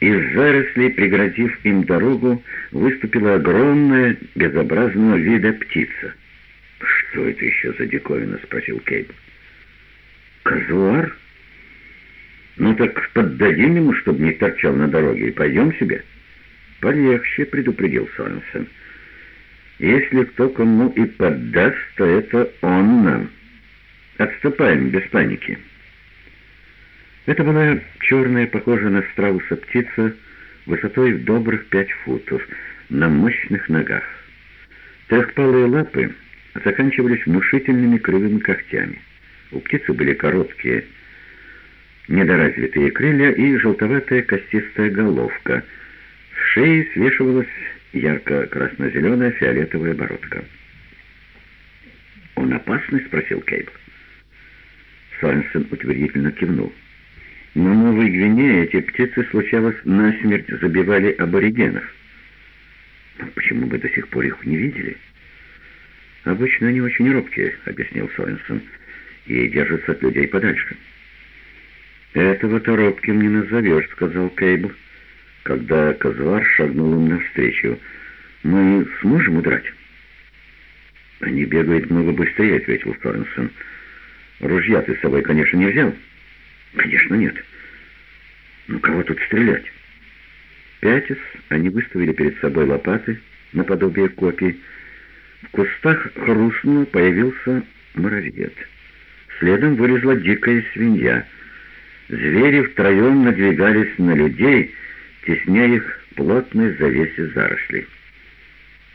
Из зарослей, преградив им дорогу, выступила огромная, безобразного вида птица. «Что это еще за диковина?» — спросил Кейб. «Казуар? Ну так поддадим ему, чтобы не торчал на дороге, и пойдем себе». «Полегче», — предупредил Соренсен. Если кто кому и поддаст, то это он нам. Отступаем без паники. Это была черная, похожая на страуса птица, высотой в добрых пять футов, на мощных ногах. Трехпалые лапы заканчивались внушительными кривыми когтями. У птицы были короткие, недоразвитые крылья и желтоватая костистая головка. С шеи свешивалась ярко-красно-зеленая фиолетовая бородка. «Он опасный?» — спросил Кейбл. Соренсен утвердительно кивнул. На Новой Гвинее эти птицы, случалось, насмерть забивали аборигенов. Но почему бы до сих пор их не видели? Обычно они очень робкие, — объяснил Соренсон, — и держатся от людей подальше. «Этого-то робким не назовешь», — сказал Кейбл когда Казуар шагнул им навстречу. «Мы сможем удрать?» «Они бегают много быстрее», — ответил Торренсон. «Ружья ты с собой, конечно, не взял?» «Конечно, нет. Ну, кого тут стрелять?» Пятис они выставили перед собой лопаты, наподобие копий. В кустах хрустнуло, появился муравьед. Следом вылезла дикая свинья. Звери втроем надвигались на людей — тесняя их плотной завесе зарослей.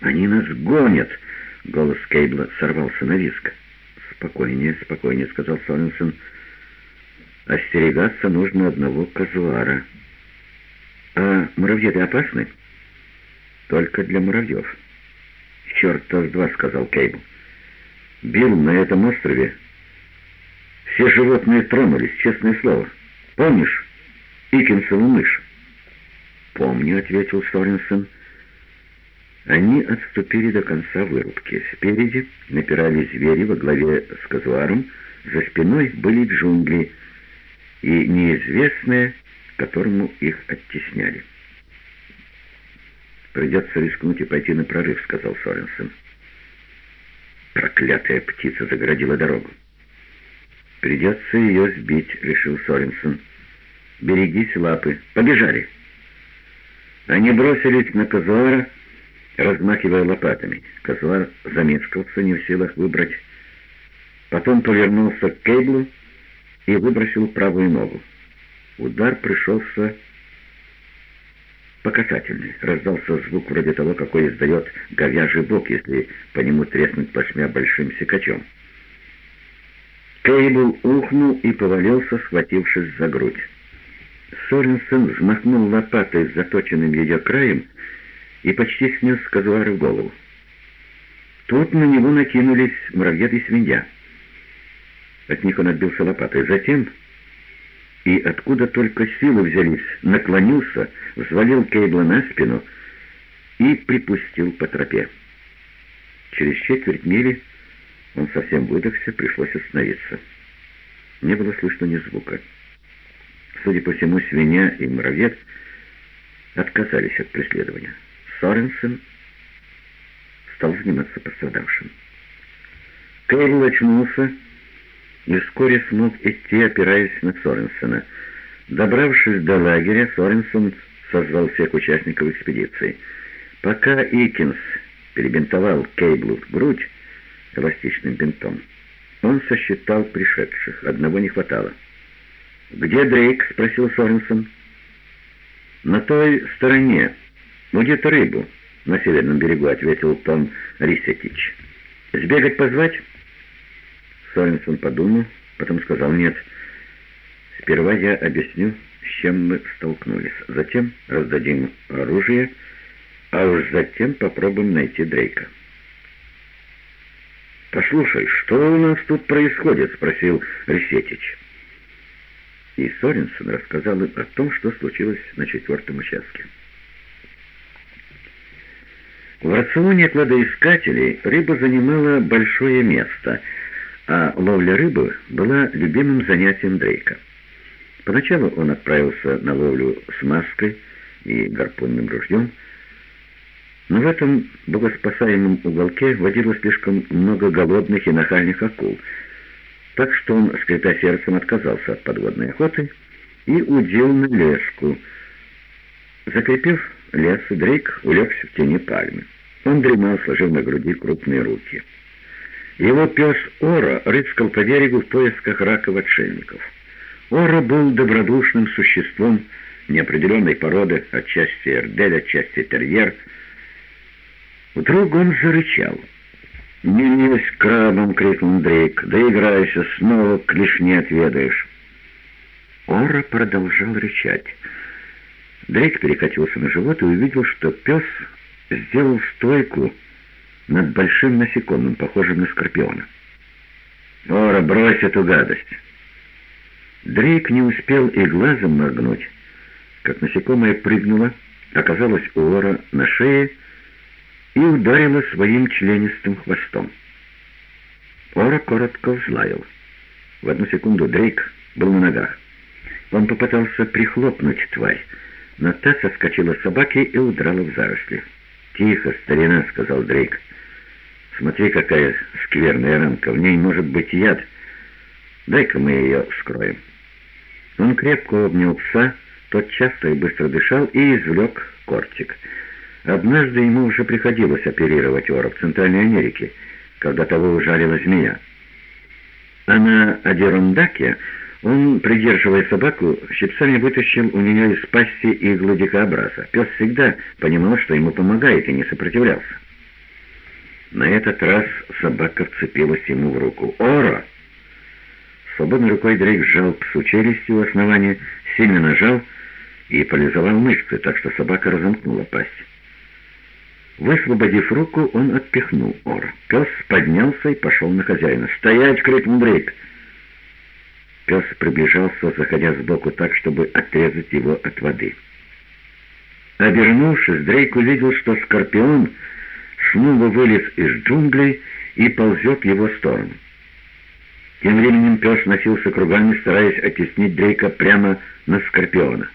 «Они нас гонят!» — голос Кейбла сорвался на виск. «Спокойнее, спокойнее», — сказал Соренсон. «Остерегаться нужно одного казуара». «А муравьеды опасны?» «Только для муравьев». «Черт-то с два», — сказал Кейбл. «Билл на этом острове. Все животные тронулись, честное слово. Помнишь Икинсову мышь?» «Помню», — ответил Соренсон. Они отступили до конца вырубки. Спереди напирали звери во главе с казуаром, за спиной были джунгли и неизвестные, которому их оттесняли. «Придется рискнуть и пойти на прорыв», — сказал Соренсон. Проклятая птица загородила дорогу. «Придется ее сбить», — решил Соренсон. «Берегись лапы. Побежали!» Они бросились на Казуара, размахивая лопатами. Казуар замешкался, не в силах выбрать. Потом повернулся к Кейблу и выбросил правую ногу. Удар пришелся по касательной. Раздался звук вроде того, какой издает говяжий бок, если по нему треснуть плашмя большим секачом. Кейбл ухнул и повалился, схватившись за грудь. Соренсен взмахнул лопатой с заточенным ее краем и почти снес казуара в голову. Тут на него накинулись муравьед и свинья. От них он отбился лопатой. Затем, и откуда только силы взялись, наклонился, взвалил Кейбла на спину и припустил по тропе. Через четверть мили он совсем выдохся, пришлось остановиться. Не было слышно ни звука. Судя по всему, свинья и муравьед отказались от преследования. Соренсен стал заниматься пострадавшим. Кейл очнулся и вскоре смог идти, опираясь на Соренсона. Добравшись до лагеря, Соренсон созвал всех участников экспедиции. Пока Икинс перебинтовал Кейблу грудь эластичным бинтом, он сосчитал пришедших. Одного не хватало. «Где Дрейк?» — спросил Соренсон. «На той стороне. Будет рыбу на северном берегу», — ответил Том Рисетич. «Сбегать позвать?» Соренсон подумал, потом сказал «нет». «Сперва я объясню, с чем мы столкнулись. Затем раздадим оружие, а уж затем попробуем найти Дрейка». «Послушай, что у нас тут происходит?» — спросил Ресетич. И Соренсон рассказал им о том, что случилось на четвертом участке. В рационе кладоискателей рыба занимала большое место, а ловля рыбы была любимым занятием Дрейка. Поначалу он отправился на ловлю с маской и гарпунным ружьем, но в этом богоспасаемом уголке водилось слишком много голодных и нахальных акул, так что он, скрипя сердцем, отказался от подводной охоты и удел на леску. Закрепив лес, Дрейк улегся в тени пальмы. Он дремал, сложив на груди крупные руки. Его пес Ора рыскал по берегу в поисках раков-отшельников. Ора был добродушным существом неопределенной породы, отчасти эрдель, отчасти терьер. Вдруг он зарычал. «Не лезь крабом!» — крикнул Дрейк. «Да играйся, снова клешни отведаешь!» Ора продолжал рычать. Дрейк перекатился на живот и увидел, что пес сделал стойку над большим насекомым, похожим на скорпиона. «Ора, брось эту гадость!» Дрейк не успел и глазом моргнуть, как насекомое прыгнуло, оказалось у Ора на шее и ударила своим членистым хвостом. Ора коротко взлаял. В одну секунду Дрейк был на ногах. Он попытался прихлопнуть тварь, но та соскочила с собаки и удрала в заросли. «Тихо, старина», — сказал Дрейк. «Смотри, какая скверная ранка. В ней может быть яд. Дай-ка мы ее вскроем». Он крепко обнял пса, тот часто и быстро дышал и извлек кортик — Однажды ему уже приходилось оперировать ора в Центральной Америке, когда того ужалила змея. А на Адерондаке он, придерживая собаку, щипцами вытащил у нее из пасти иглу дикообраза. Пес всегда понимал, что ему помогает, и не сопротивлялся. На этот раз собака вцепилась ему в руку. «Ора!» Свободной рукой Дрейк сжал псу челюстью у основания, сильно нажал и полизовал мышцы, так что собака разомкнула пасть. Высвободив руку, он отпихнул Ора. Пес поднялся и пошел на хозяина. «Стоять!» — крикнул Дрейк. Пес приближался, заходя сбоку так, чтобы отрезать его от воды. Обернувшись, Дрейк увидел, что Скорпион снова вылез из джунглей и ползет в его сторону. Тем временем пес носился кругами, стараясь оттеснить Дрейка прямо на Скорпиона.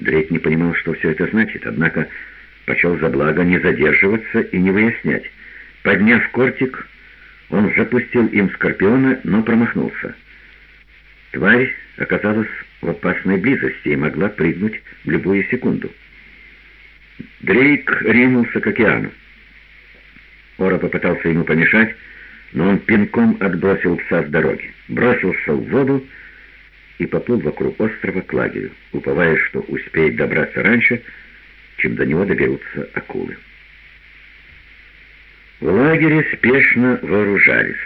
Дрейк не понимал, что все это значит, однако почел за благо не задерживаться и не выяснять. Подняв кортик, он запустил им скорпиона, но промахнулся. Тварь оказалась в опасной близости и могла прыгнуть в любую секунду. Дрейк ринулся к океану. Ора попытался ему помешать, но он пинком отбросил пса с дороги, бросился в воду и поплыл вокруг острова к лагерю, уповая, что успеет добраться раньше, чем до него доберутся акулы. В лагере спешно вооружались.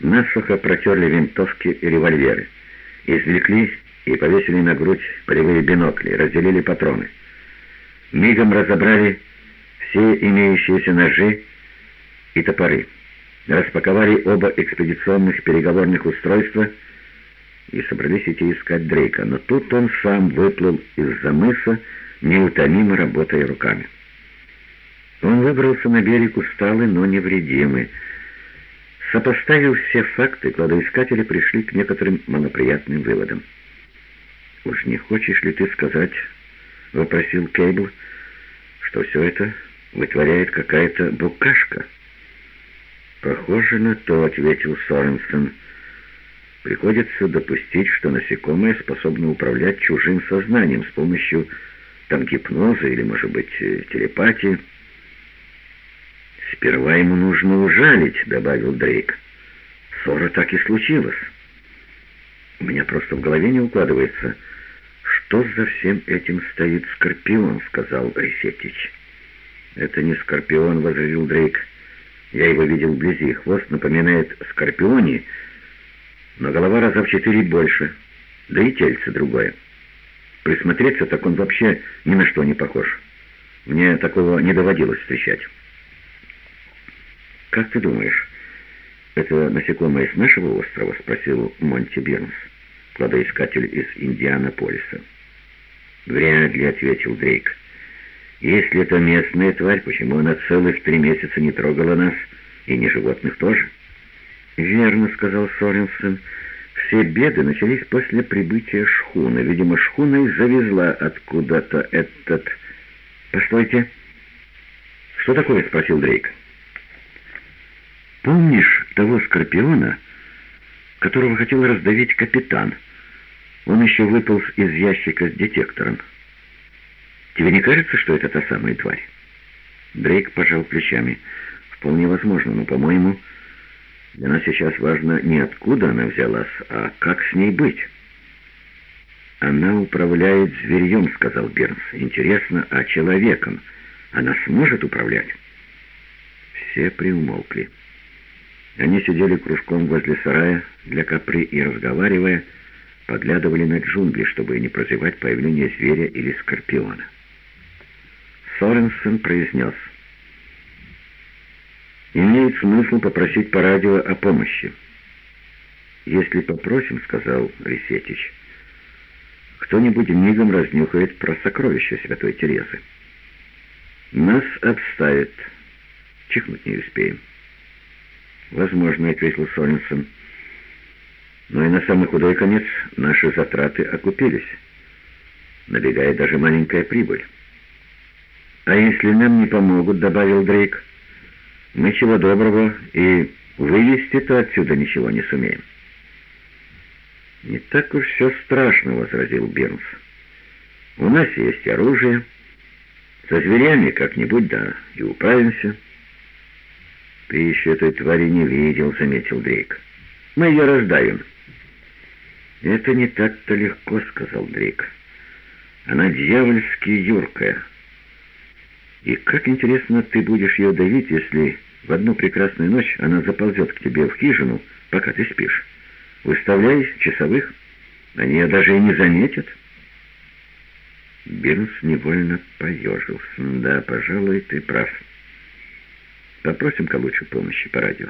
Насухо протерли винтовки и револьверы, извлекли и повесили на грудь полевые бинокли, разделили патроны. Мигом разобрали все имеющиеся ножи и топоры, распаковали оба экспедиционных переговорных устройства и собрались идти искать Дрейка, но тут он сам выплыл из-за мыса, неутомимо работая руками. Он выбрался на берег усталый, но невредимый. Сопоставив все факты, кладоискатели пришли к некоторым малоприятным выводам. «Уж не хочешь ли ты сказать, — вопросил Кейбл, — что все это вытворяет какая-то букашка?» «Похоже на то», — ответил Соренсен. «Приходится допустить, что насекомое способно управлять чужим сознанием с помощью там гипноза или, может быть, э, телепатии». «Сперва ему нужно ужалить», — добавил Дрейк. «Ссора так и случилась». «У меня просто в голове не укладывается. Что за всем этим стоит Скорпион?» — сказал Ресетич. «Это не Скорпион», — возразил Дрейк. «Я его видел вблизи. Хвост напоминает Скорпиони, но голова раза в четыре больше, да и тельце другое. Присмотреться, так он вообще ни на что не похож. Мне такого не доводилось встречать». «Как ты думаешь, это насекомое с нашего острова?» — спросил Монти Бирнс, кладоискатель из Индианаполиса. «Вряд ли», — ответил Дрейк. «Если это местная тварь, почему она целых три месяца не трогала нас, и не животных тоже?» «Верно», — сказал Соренсен. «Все беды начались после прибытия шхуны. Видимо, шхуна и завезла откуда-то этот...» «Постойте!» «Что такое?» — спросил Дрейк. Помнишь того скорпиона, которого хотел раздавить капитан? Он еще выполз из ящика с детектором. Тебе не кажется, что это та самая тварь? Дрейк пожал плечами. Вполне возможно, но, по-моему, для нас сейчас важно не откуда она взялась, а как с ней быть. «Она управляет зверьем», — сказал Бернс. «Интересно, а человеком она сможет управлять?» Все приумолкли. Они сидели кружком возле сарая для капри и, разговаривая, поглядывали на джунгли, чтобы не прозевать появление зверя или скорпиона. Соренсен произнес. «Имеет смысл попросить по радио о помощи». «Если попросим, — сказал Ресетич, — кто-нибудь мигом разнюхает про сокровища Святой Терезы. Нас обставят, чихнуть не успеем». «Возможно», — ответил Соренсон. «Но и на самый худой конец наши затраты окупились. Набегает даже маленькая прибыль». «А если нам не помогут», — добавил Дрейк, — «мы чего доброго и вывести-то отсюда ничего не сумеем». «Не так уж все страшно», — возразил Бернс. «У нас есть оружие. Со зверями как-нибудь, да, и управимся». «Ты еще этой твари не видел», — заметил Дрейк. «Мы ее рождаем». «Это не так-то легко», — сказал Дрейк. «Она дьявольски юркая. И как интересно ты будешь ее давить, если в одну прекрасную ночь она заползет к тебе в хижину, пока ты спишь. Выставляй часовых, они ее даже и не заметят». Бирнс невольно поежился. «Да, пожалуй, ты прав». Попросим-ка лучше помощи по радио.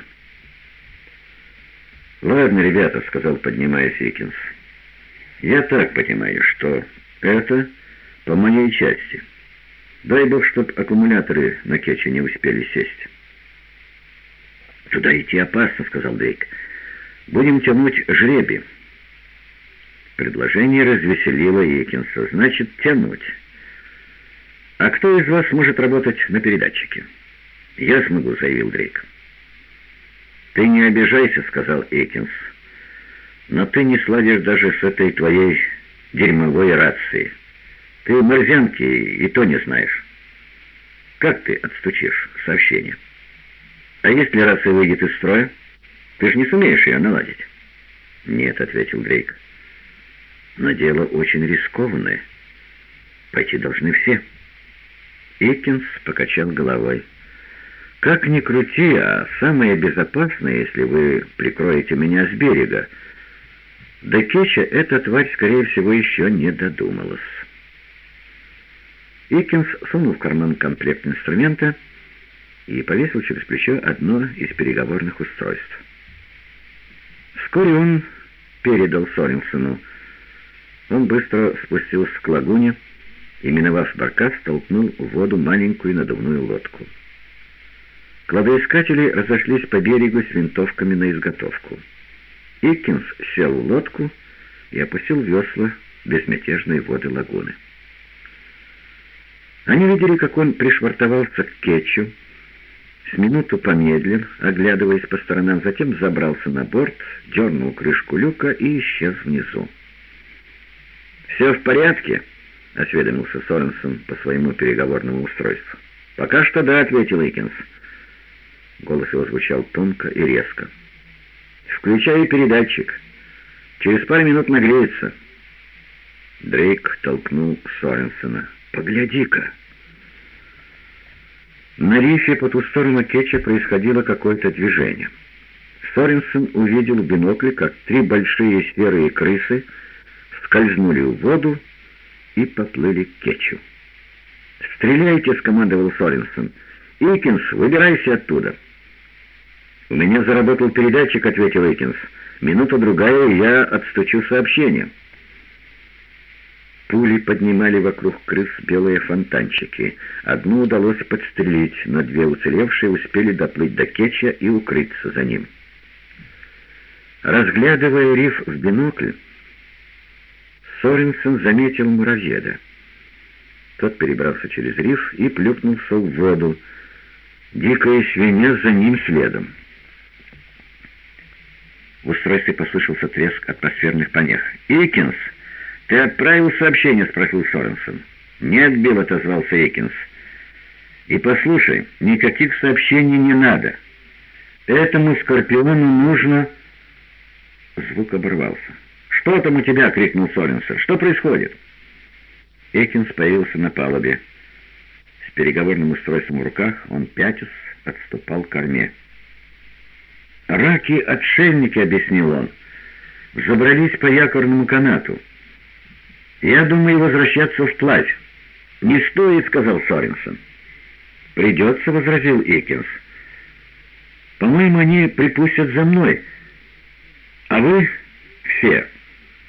«Ладно, ребята», — сказал, поднимаясь Икинс. «Я так понимаю, что это по моей части. Дай бог, чтоб аккумуляторы на кетче не успели сесть». «Туда идти опасно», — сказал Дейк. «Будем тянуть жребий». Предложение развеселило Икинса. «Значит, тянуть. А кто из вас может работать на передатчике?» «Я смогу», — заявил Дрейк. «Ты не обижайся», — сказал Экинс. «Но ты не сладишь даже с этой твоей дерьмовой рацией. Ты морзянки и то не знаешь. Как ты отстучишь сообщение? А если рация выйдет из строя? Ты же не сумеешь ее наладить». «Нет», — ответил Дрейк. «Но дело очень рискованное. Пойти должны все». Икинс покачал головой. Как ни крути, а самое безопасное, если вы прикроете меня с берега. До Кеча эта тварь, скорее всего, еще не додумалась. Икинс сунул в карман комплект инструмента и повесил через плечо одно из переговорных устройств. Вскоре он передал Соренсону. Он быстро спустился к лагуне и, миновав баркас, столкнул в воду маленькую надувную лодку. Кладоискатели разошлись по берегу с винтовками на изготовку. Иккинс сел в лодку и опустил весла в безмятежные воды лагуны. Они видели, как он пришвартовался к кетчу, С минуту помедлил, оглядываясь по сторонам, затем забрался на борт, дернул крышку люка и исчез внизу. «Все в порядке?» — осведомился Соренсон по своему переговорному устройству. «Пока что да», — ответил Икинс. Голос его звучал тонко и резко. «Включай передатчик. Через пару минут нагреется». Дрейк толкнул Соренсона. «Погляди-ка!» На рифе по ту сторону кетча происходило какое-то движение. Соренсон увидел в бинокле, как три большие серые крысы скользнули в воду и поплыли к кетчу. «Стреляйте!» — скомандовал Соренсон. «Икинс, выбирайся оттуда!» «У меня заработал передатчик», — ответил Икинс. «Минута-другая, и я отстучу сообщение». Пули поднимали вокруг крыс белые фонтанчики. Одну удалось подстрелить, но две уцелевшие успели доплыть до кетча и укрыться за ним. Разглядывая риф в бинокль, Соренсон заметил муравьеда. Тот перебрался через риф и плюхнулся в воду. Дикая свинья за ним следом. В устройстве послышался треск атмосферных помех. «Икинс!» «Ты отправил сообщение?» — спросил Соренсон. «Нет, Билл», — отозвался Экинс. «И послушай, никаких сообщений не надо. Этому Скорпиону нужно...» Звук оборвался. «Что там у тебя?» — крикнул Соренсон. «Что происходит?» Экинс появился на палубе. С переговорным устройством в руках он пятис отступал к корме. «Раки-отшельники», — объяснил он, — «забрались по якорному канату». «Я думаю возвращаться вплавь». «Не стоит», — сказал Соренсон. «Придется», — возразил Икинс. «По-моему, они припустят за мной. А вы все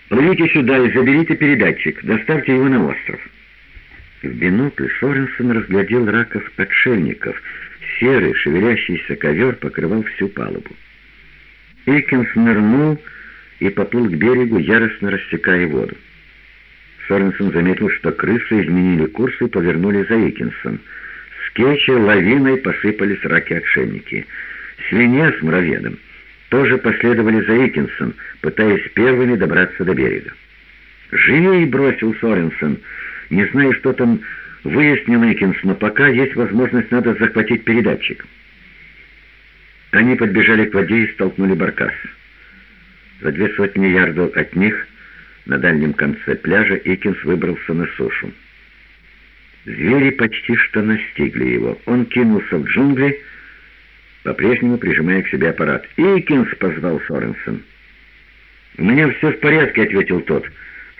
плывите сюда и заберите передатчик, доставьте его на остров». В бинокль Соренсон разглядел раков-отшельников. Серый, шевелящийся ковер покрывал всю палубу. Икинс нырнул и поплыл к берегу, яростно рассекая воду. Соренсон заметил, что крысы изменили курс и повернули за Икинсом. С кетча лавиной посыпались раки-отшельники. Свинья с муравьедом тоже последовали за Икинсом, пытаясь первыми добраться до берега. «Живей!» — бросил Соренсон. «Не знаю, что там выяснил Икинс, но пока есть возможность, надо захватить передатчик». Они подбежали к воде и столкнули баркас. За две сотни ярдов от них — на дальнем конце пляжа Икинс выбрался на сушу. Звери почти что настигли его. Он кинулся в джунгли, по-прежнему прижимая к себе аппарат. «Икинс!» — позвал Соренсон. «У меня все в порядке», — ответил тот,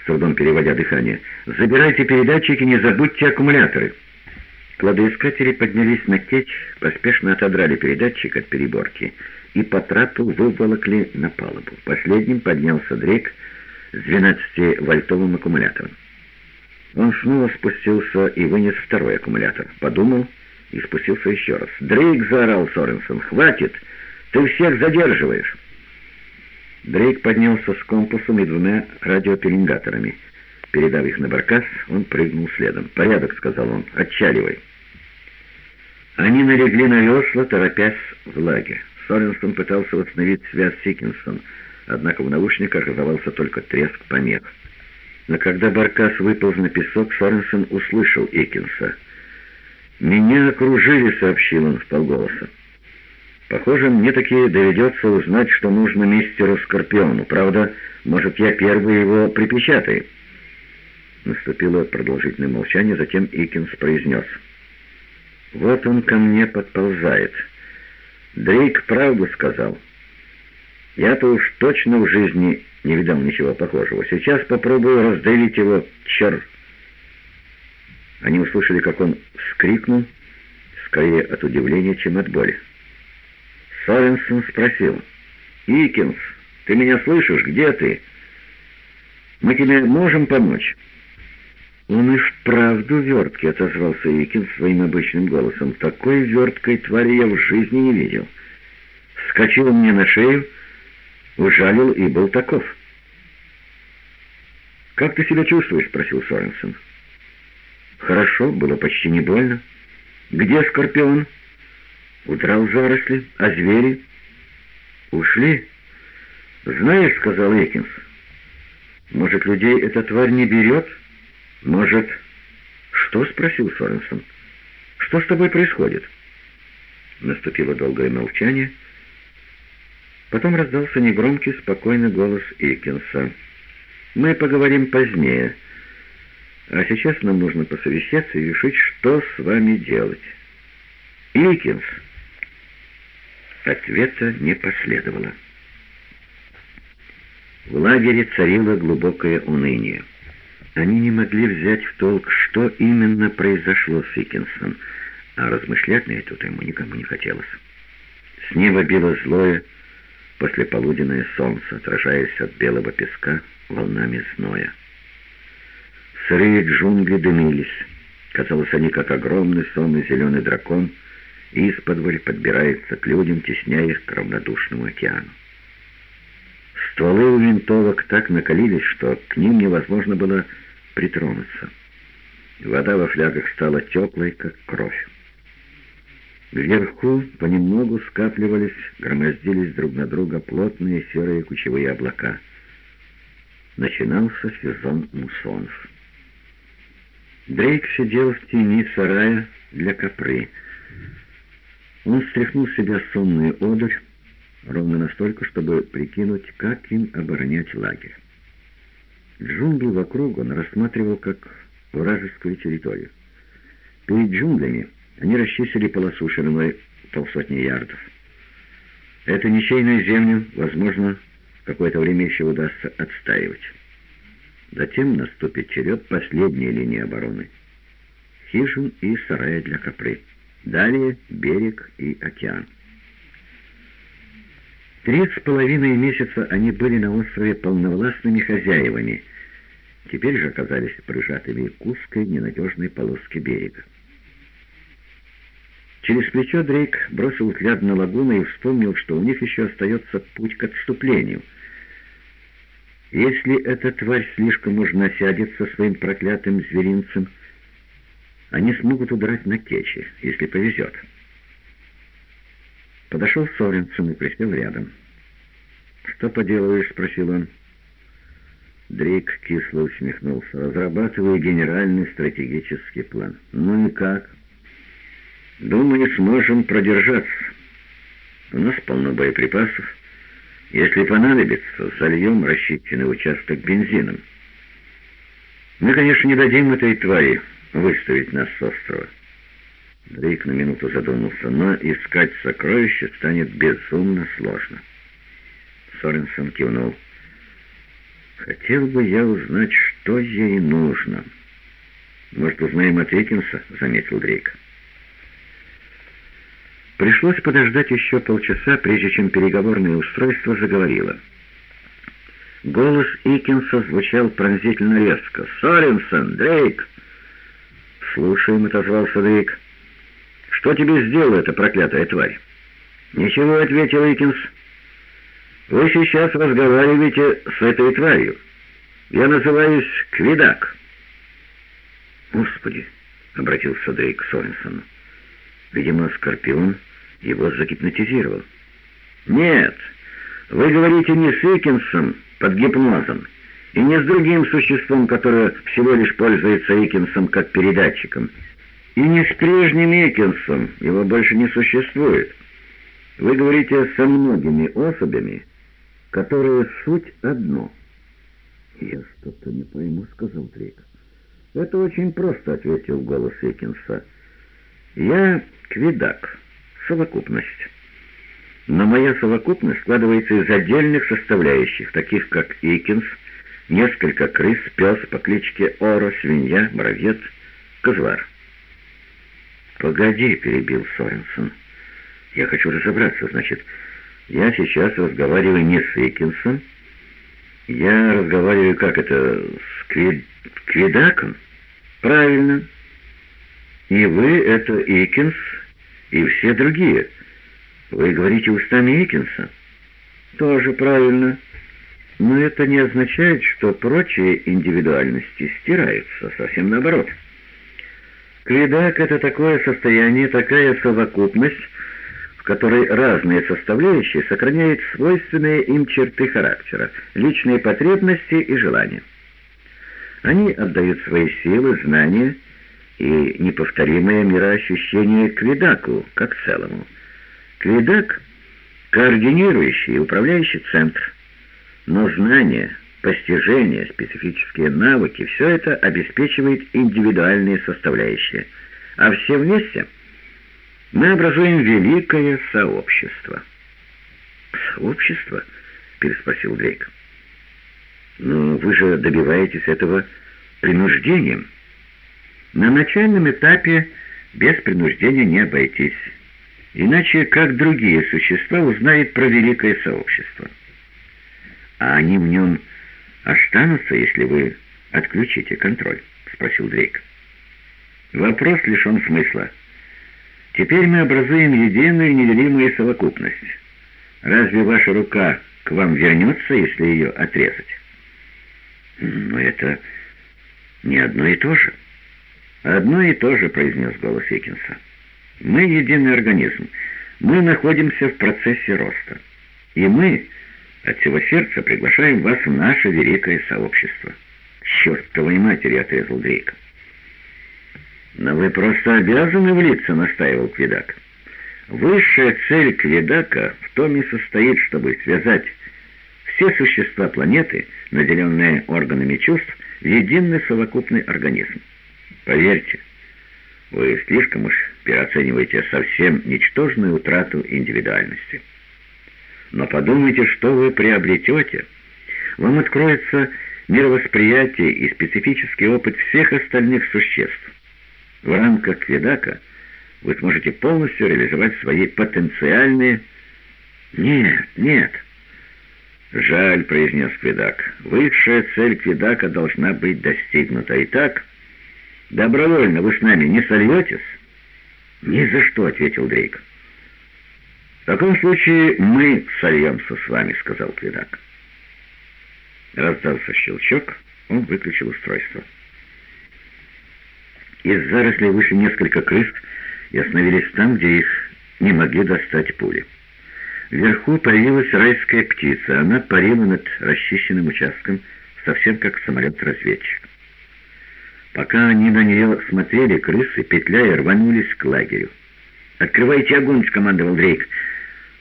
с трудом переводя дыхание. «Забирайте передатчики, не забудьте аккумуляторы». Кладоискатели поднялись на течь, поспешно отодрали передатчик от переборки и по трапу выволокли на палубу. Последним поднялся Дрейк, с 12-вольтовым аккумулятором. Он снова спустился и вынес второй аккумулятор. Подумал и спустился еще раз. «Дрейк!» — заорал Соренсон. «Хватит! Ты всех задерживаешь!» Дрейк поднялся с компасом и двумя радиопеленгаторами. Передав их на баркас, он прыгнул следом. «Порядок!» — сказал он. «Отчаливай!» Они налегли на весла, торопясь в лагерь. Соренсон пытался восстановить связь с Сикинсом, однако в наушниках раздавался только треск помех. Но когда Баркас выполз на песок, Соренсон услышал Икинса. «Меня окружили», — сообщил он в полголоса. «Похоже, мне таки доведется узнать, что нужно мистеру Скорпиону. Правда, может, я первый его припечатаю». Наступило продолжительное молчание, затем Икинс произнес. «Вот он ко мне подползает. Дрейк правду сказал». Я-то уж точно в жизни не видал ничего похожего. Сейчас попробую раздавить его, черт. Они услышали, как он вскрикнул, скорее от удивления, чем от боли. Соренсон спросил, «Икинс, ты меня слышишь? Где ты? Мы тебе можем помочь?» «Он и вправду верткий», — отозвался Икин своим обычным голосом. «Такой верткой твари я в жизни не видел». Вскочил мне на шею ужалил и был таков. «Как ты себя чувствуешь?» — спросил Соренсон. «Хорошо, было почти не больно. Где Скорпион?» Удрал заросли, а звери? Ушли? Знаешь, сказал Экинс, может, людей эта тварь не берет? Может... Что? спросил Соренсон. Что с тобой происходит? Наступило долгое молчание. Потом раздался негромкий, спокойный голос Икинса. «Мы поговорим позднее. А сейчас нам нужно посовещаться и решить, что с вами делать». «Икинс!» Ответа не последовало. В лагере царило глубокое уныние. Они не могли взять в толк, что именно произошло с Икинсом, а размышлять на эту тему никому не хотелось. С неба било злое послеполуденное солнце, отражаясь от белого песка волнами зноя. Сырые джунгли дымились. Казалось, они как огромный сонный зеленый дракон, из-под подбирается к людям, тесняя их к равнодушному океану. Стволы у винтовок так накалились, что к ним невозможно было притронуться. Вода во флягах стала теплой, как кровь. Вверху понемногу скапливались, громоздились друг на друга плотные серые кучевые облака. Начинался сезон муссонов. Дрейк сидел в тени сарая для копры. Он стряхнул с себя сонную одурь, ровно настолько, чтобы прикинуть, как им оборонять лагерь. Джунгли вокруг он рассматривал как вражескую территорию. Перед джунглями они расчистили полосу шириной полсотни ярдов. Эту ничейную землю, возможно, какое-то время еще удастся отстаивать. Затем наступит черед последней линии обороны. Хижин и сарая для копры. Далее берег и океан. Три с половиной месяца они были на острове полновластными хозяевами, теперь же оказались прижатыми к узкой ненадежной полоске берега. Через плечо Дрейк бросил взгляд на лагуну и вспомнил, что у них еще остается путь к отступлению. Если эта тварь слишком уж насядет со своим проклятым зверинцем, они смогут удрать на течи, если повезет. Подошел Соренсон и присел рядом. «Что поделаешь?» — спросил он. Дрейк кисло усмехнулся. «Разрабатываю генеральный стратегический план». «Ну и как?» «Думаю, сможем продержаться. У нас полно боеприпасов. Если понадобится, зальем расчищенный участок бензином. Мы, конечно, не дадим этой твари выставить нас с острова». Дрейк на минуту задумался, но искать сокровища станет безумно сложно. Соренсон кивнул. «Хотел бы я узнать, что ей нужно». «Может, узнаем от Рикинса?» — заметил Дрейк. Пришлось подождать еще полчаса, прежде чем переговорное устройство заговорило. Голос Икинса звучал пронзительно резко. «Соренсон! Дрейк!» «Слушаем», — отозвался Дрейк. «Что тебе сделала эта проклятая тварь?» «Ничего», — ответил Икинс. «Вы сейчас разговариваете с этой тварью. Я называюсь Квидак». «Господи!» — обратился Дрейк к Соренсону. Видимо, Скорпион его загипнотизировал. «Нет, вы говорите не с Икинсом под гипнозом, и не с другим существом, которое всего лишь пользуется Икинсом как передатчиком». И не с прежним Экинсом, его больше не существует. Вы говорите со многими особями, которые суть одно. «Я что-то не пойму», — сказал Дрейк. «Это очень просто», — ответил голос Экинса. «Я квидак, совокупность. Но моя совокупность складывается из отдельных составляющих, таких как Икинс, несколько крыс, пес по кличке Оро, свинья, бровец, козвар». «Погоди», — перебил Соренсон. «Я хочу разобраться. Значит, я сейчас разговариваю не с Икинсом. Я разговариваю, как это, с Квид... Квидаком? Правильно. И вы — это Икинс, и все другие. Вы говорите устами Икинса? Тоже правильно. Но это не означает, что прочие индивидуальности стираются, совсем наоборот». Квидак — это такое состояние, такая совокупность, в которой разные составляющие сохраняют свойственные им черты характера, личные потребности и желания. Они отдают свои силы, знания и неповторимое мироощущение Квидаку как целому. Квидак — координирующий и управляющий центр. Но знания, постижения, специфические навыки — все это обеспечивает индивидуальные составляющие. А все вместе мы образуем великое сообщество. «Сообщество?» — переспросил Дрейк. «Но вы же добиваетесь этого принуждением». На начальном этапе без принуждения не обойтись. Иначе как другие существа узнают про великое сообщество? А они в нем останутся, если вы отключите контроль? Спросил Дрейк. Вопрос лишен смысла. Теперь мы образуем единую неделимую совокупность. Разве ваша рука к вам вернется, если ее отрезать? Но это не одно и то же. «Одно и то же», — произнес голос Экинса. «Мы единый организм. Мы находимся в процессе роста. И мы от всего сердца приглашаем вас в наше великое сообщество». «Чертовой матери!» — отрезал Дрейк. «Но вы просто обязаны влиться», — настаивал Квидак. «Высшая цель Квидака в том и состоит, чтобы связать все существа планеты, наделенные органами чувств, в единый совокупный организм. Поверьте, вы слишком уж переоцениваете совсем ничтожную утрату индивидуальности. Но подумайте, что вы приобретете. Вам откроется мировосприятие и специфический опыт всех остальных существ. В рамках Кведака вы сможете полностью реализовать свои потенциальные... Нет, нет. Жаль, произнес Кведак. Высшая цель Кведака должна быть достигнута. Итак... «Добровольно вы с нами не сольетесь?» «Ни за что», — ответил Дрейк. «В таком случае мы сольемся с вами», — сказал Квидак. Раздался щелчок, он выключил устройство. Из зарослей вышли несколько крыс и остановились там, где их не могли достать пули. Вверху появилась райская птица. Она парила над расчищенным участком, совсем как самолет-разведчик. Пока они на нее смотрели, крысы, петляя, рванулись к лагерю. «Открывайте огонь!» — скомандовал Дрейк.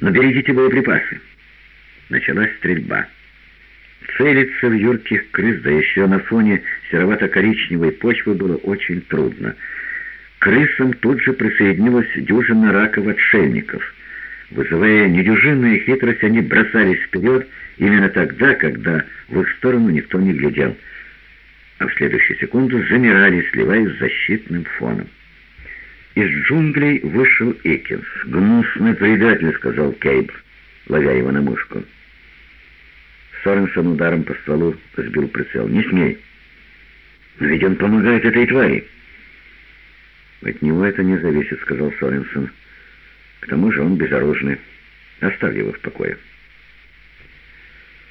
«Но берегите боеприпасы!» Началась стрельба. Целиться в юрких крыс, да еще на фоне серовато-коричневой почвы было очень трудно. Крысам тут же присоединилась дюжина раков-отшельников. Вызывая недюжинную хитрость, они бросались вперед именно тогда, когда в их сторону никто не глядел — а в следующую секунду замирали, сливаясь с защитным фоном. Из джунглей вышел Экинс. «Гнусный предатель», — сказал Кейб, ловя его на мушку. Соренсон ударом по стволу сбил прицел. «Не смей! Ведь он помогает этой твари!» «От него это не зависит», — сказал Соренсон. «К тому же он безоружный. Оставь его в покое».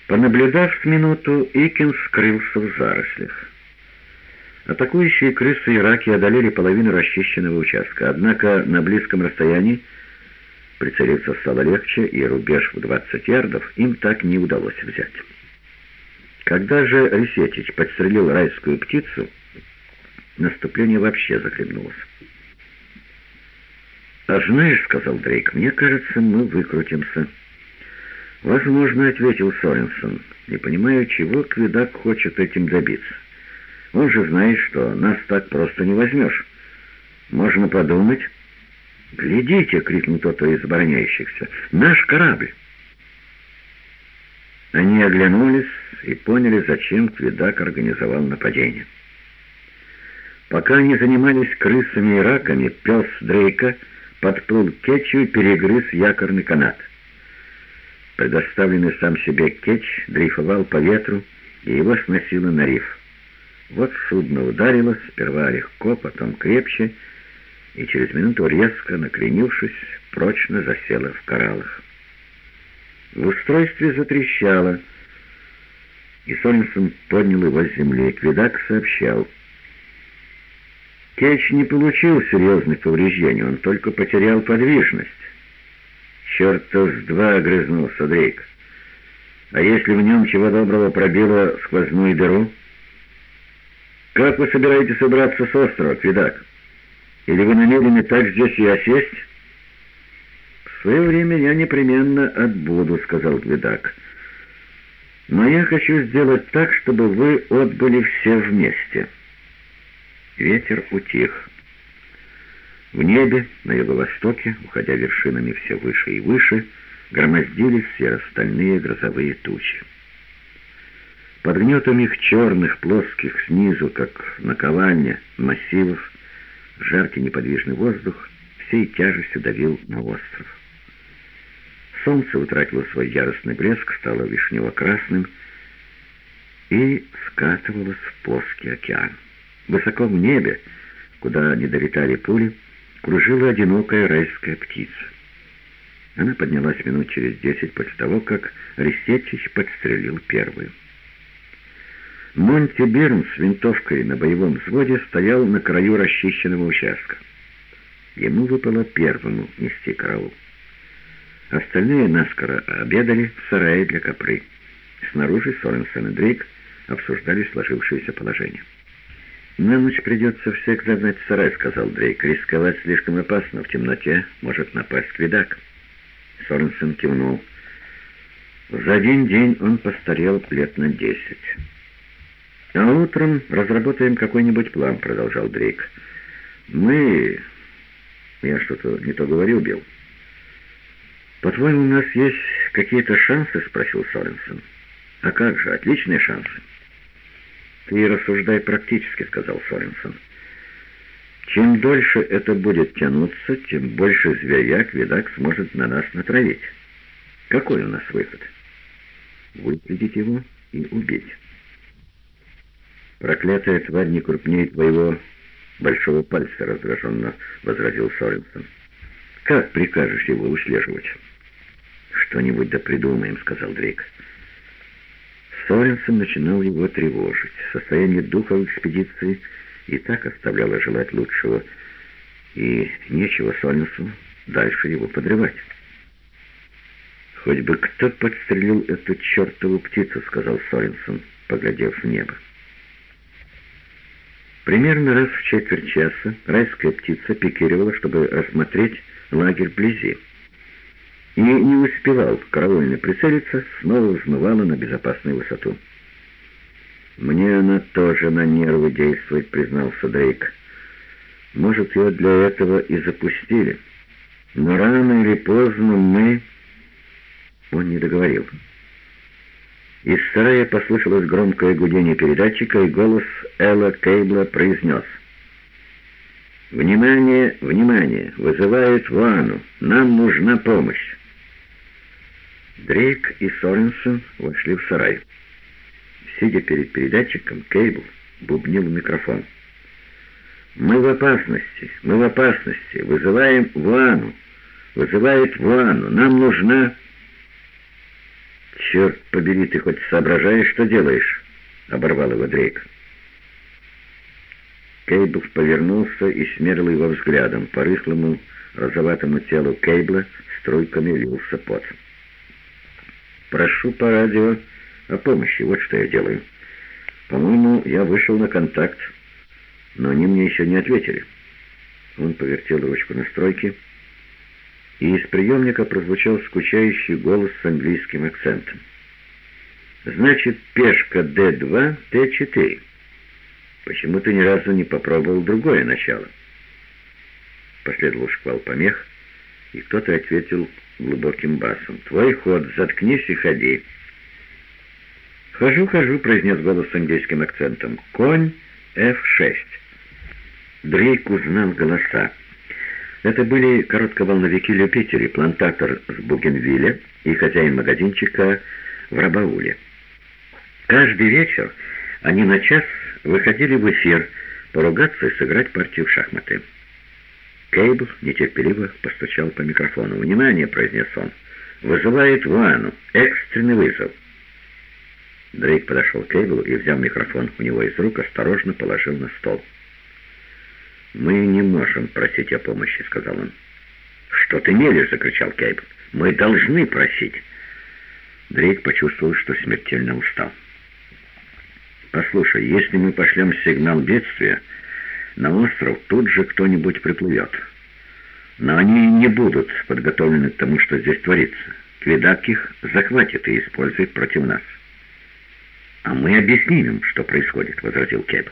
Понаблюдав с минуту, Икин скрылся в зарослях. Атакующие крысы и раки одолели половину расчищенного участка, однако на близком расстоянии прицелиться стало легче, и рубеж в 20 ярдов им так не удалось взять. Когда же Ресетич подстрелил райскую птицу, наступление вообще захлебнулось. «А знаешь, — сказал Дрейк, — мне кажется, мы выкрутимся». «Возможно, — ответил Соренсон, — не понимаю, чего Квидак хочет этим добиться». Он же знает, что нас так просто не возьмешь. Можно подумать... «Глядите!» — крикнул кто-то из обороняющихся. «Наш корабль!» Они оглянулись и поняли, зачем Квидак организовал нападение. Пока они занимались крысами и раками, пес Дрейка подплыл к кетчу и перегрыз якорный канат. Предоставленный сам себе кетч дрейфовал по ветру, и его сносило на риф. Вот судно ударило, сперва легко, потом крепче, и через минуту, резко накренившись, прочно засело в кораллах. В устройстве затрещало, и Соренсон поднял его с земли. Квидак сообщал. Кетч не получил серьезных повреждений, он только потерял подвижность. «Черта с два!» — огрызнулся Дрейк. «А если в нем чего доброго пробило сквозную дыру?» «Как вы собираетесь убраться с острова, Квидак? Или вы намерены так здесь и осесть?» «В свое время я непременно отбуду», — сказал Квидак. «Но я хочу сделать так, чтобы вы отбыли все вместе». Ветер утих. В небе, на юго-востоке, уходя вершинами все выше и выше, громоздились серо-стальные грозовые тучи. Под гнетом их черных, плоских снизу, как наковальня, массивов, жаркий неподвижный воздух всей тяжестью давил на остров. Солнце утратило свой яростный блеск, стало вишнево-красным и скатывалось в плоский океан. Высоко в небе, куда не долетали пули, кружила одинокая райская птица. Она поднялась минут через десять после того, как Ресетич подстрелил первую. Монти Берн с винтовкой на боевом взводе стоял на краю расчищенного участка. Ему выпало первому нести караул. Остальные наскоро обедали в сарае для копры. Снаружи Соренсон и Дрейк обсуждали сложившееся положение. «На ночь придется всех загнать в сарай», — сказал Дрейк. «Рисковать слишком опасно. В темноте может напасть квидак». Соренсон кивнул. За один день он постарел лет на десять. «А утром разработаем какой-нибудь план», — продолжал Дрейк. «Мы...» «Я что-то не то говорил, Билл». «По-твоему, у нас есть какие-то шансы?» — спросил Соренсон. «А как же, отличные шансы». «Ты рассуждай практически», — сказал Соренсон. «Чем дольше это будет тянуться, тем больше зверяк видак сможет на нас натравить. Какой у нас выход?» «Выследить его и убить». «Проклятая тварь не крупнее твоего большого пальца», — раздраженно возразил Соренсон. «Как прикажешь его услеживать?» «Что-нибудь да придумаем», — сказал Дрейк. Соренсон начинал его тревожить. Состояние духа в экспедиции и так оставляло желать лучшего, и нечего Соренсону дальше его подрывать. «Хоть бы кто подстрелил эту чертову птицу», — сказал Соренсон, поглядев в небо. Примерно раз в четверть часа райская птица пикировала, чтобы рассмотреть лагерь вблизи и не успевал караульно прицелиться, снова взмывала на безопасную высоту. «Мне она тоже на нервы действует», — признался Дрейк. «Может, ее для этого и запустили. Но рано или поздно мы...» Он не договорил. Из сарая послышалось громкое гудение передатчика, и голос Элла Кейбла произнес. «Внимание, внимание! Вызывает Вану! Нам нужна помощь!» Дрейк и Соренсон вошли в сарай. Сидя перед передатчиком, Кейбл бубнил микрофон. «Мы в опасности, мы в опасности, вызываем Вану, вызывает Вану, нам нужна...» «Черт побери, ты хоть соображаешь, что делаешь?» — оборвал его Дрейк. Кейбл повернулся и смерил его взглядом. По рыхлому, розоватому телу Кейбла струйками лился пот. Прошу по радио о помощи. Вот что я делаю. По-моему, я вышел на контакт, но они мне еще не ответили. Он повертел ручку настройки, и из приемника прозвучал скучающий голос с английским акцентом. «Значит, пешка Д-2, Т-4. Почему ты ни разу не попробовал другое начало?» Последовал шквал помех, и кто-то ответил глубоким басом. «Твой ход, заткнись и ходи». «Хожу, хожу», — произнес голос с английским акцентом. «Конь F6». Дрейк узнал голоса. Это были коротковолновики любители, плантатор с Бугенвилля и хозяин магазинчика в Рабауле. Каждый вечер они на час выходили в эфир, поругаться и сыграть партию в шахматы. Кейбл нетерпеливо постучал по микрофону. «Внимание!» — произнес он. «Вызывает Вану. Экстренный вызов». Дрейк подошел к Кейблу и, взяв микрофон у него из рук, осторожно положил на стол. «Мы не можем просить о помощи», — сказал он. «Что ты мелешь?» — закричал Кейбл. «Мы должны просить». Дрейк почувствовал, что смертельно устал. «Послушай, если мы пошлем сигнал бедствия, на остров тут же кто-нибудь приплывет. Но они не будут подготовлены к тому, что здесь творится. Квидак их захватит и использует против нас». «А мы объясним им, что происходит», — возразил Кейбл.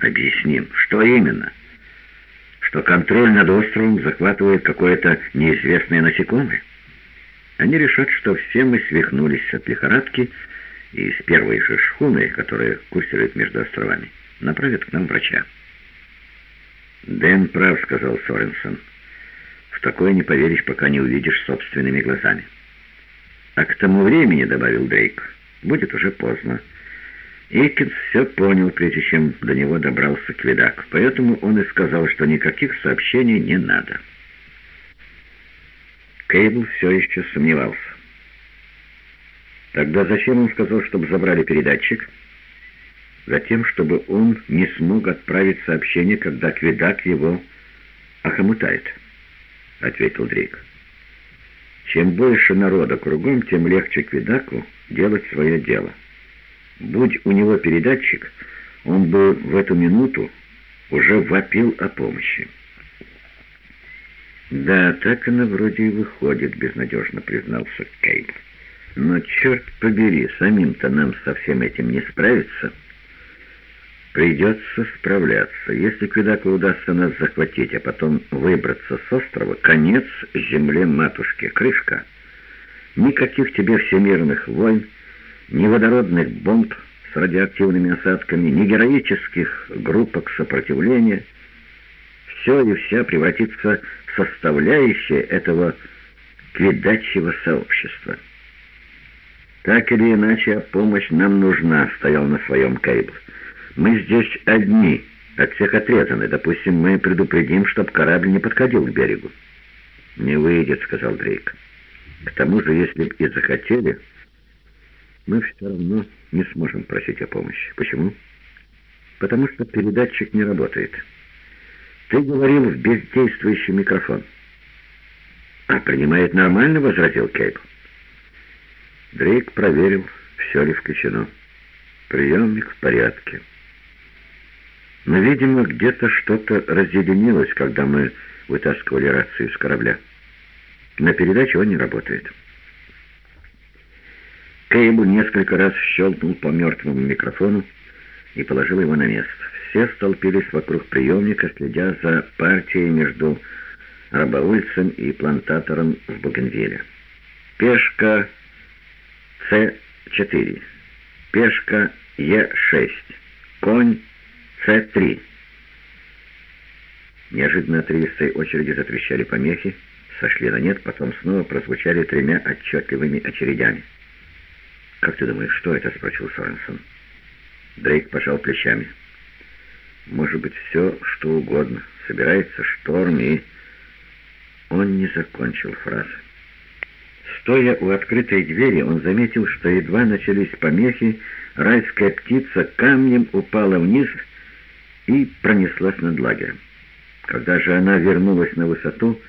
«Объясним. Что именно?» «Что контроль над островом захватывает какое-то неизвестное насекомое?» Они решат, что все мы свихнулись от лихорадки, и с первой же шхуны, которая курсирует между островами, направят к нам врача. «Дэн прав», — сказал Соренсон. «В такое не поверишь, пока не увидишь собственными глазами». «А к тому времени», — добавил Дрейк, — «будет уже поздно». Иккинс все понял, прежде чем до него добрался Квидак, поэтому он и сказал, что никаких сообщений не надо. Кейбл все еще сомневался. Тогда зачем он сказал, чтобы забрали передатчик? Затем, чтобы он не смог отправить сообщение, когда Квидак его охомутает, — ответил Дрейк. Чем больше народа кругом, тем легче Квидаку делать свое дело. Будь у него передатчик, он бы в эту минуту уже вопил о помощи. «Да, так она вроде и выходит», — безнадежно признался Кейбл. «Но, черт побери, самим-то нам со всем этим не справиться. Придется справляться. Если Квидаку удастся нас захватить, а потом выбраться с острова, конец земле матушки, крышка. Никаких тебе всемирных войн, ни водородных бомб с радиоактивными осадками, ни героических группок сопротивления. Все и вся превратится составляющая этого квидачьего сообщества. Так или иначе, помощь нам нужна, стоял на своем Кейбл. Мы здесь одни, от всех отрезаны. Допустим, мы предупредим, чтоб корабль не подходил к берегу. Не выйдет, сказал Дрейк. К тому же, если бы и захотели, мы все равно не сможем просить о помощи. Почему? Потому что передатчик не работает. Ты говорил в бездействующий микрофон. А принимает нормально, возразил Кейбл. Дрейк проверил, все ли включено. Приемник в порядке. Но, видимо, где-то что-то разъединилось, когда мы вытаскивали рацию из корабля. На передаче он не работает. Кейбл несколько раз щелкнул по мертвому микрофону и положил его на место. Все столпились вокруг приемника, следя за партией между рабоульцем и плантатором в Бугенвилле. Пешка С-4, пешка Е-6, конь С-3. Неожиданно отрывистой очереди затрещали помехи, сошли на нет, потом снова прозвучали тремя отчетливыми очередями. «Как ты думаешь, что это?» — спросил Соренсон. Дрейк пожал плечами. Может быть, все, что угодно. Собирается шторм, и... Он не закончил фразы. Стоя у открытой двери, он заметил, что едва начались помехи, райская птица камнем упала вниз и пронеслась над лагерем. Когда же она вернулась на высоту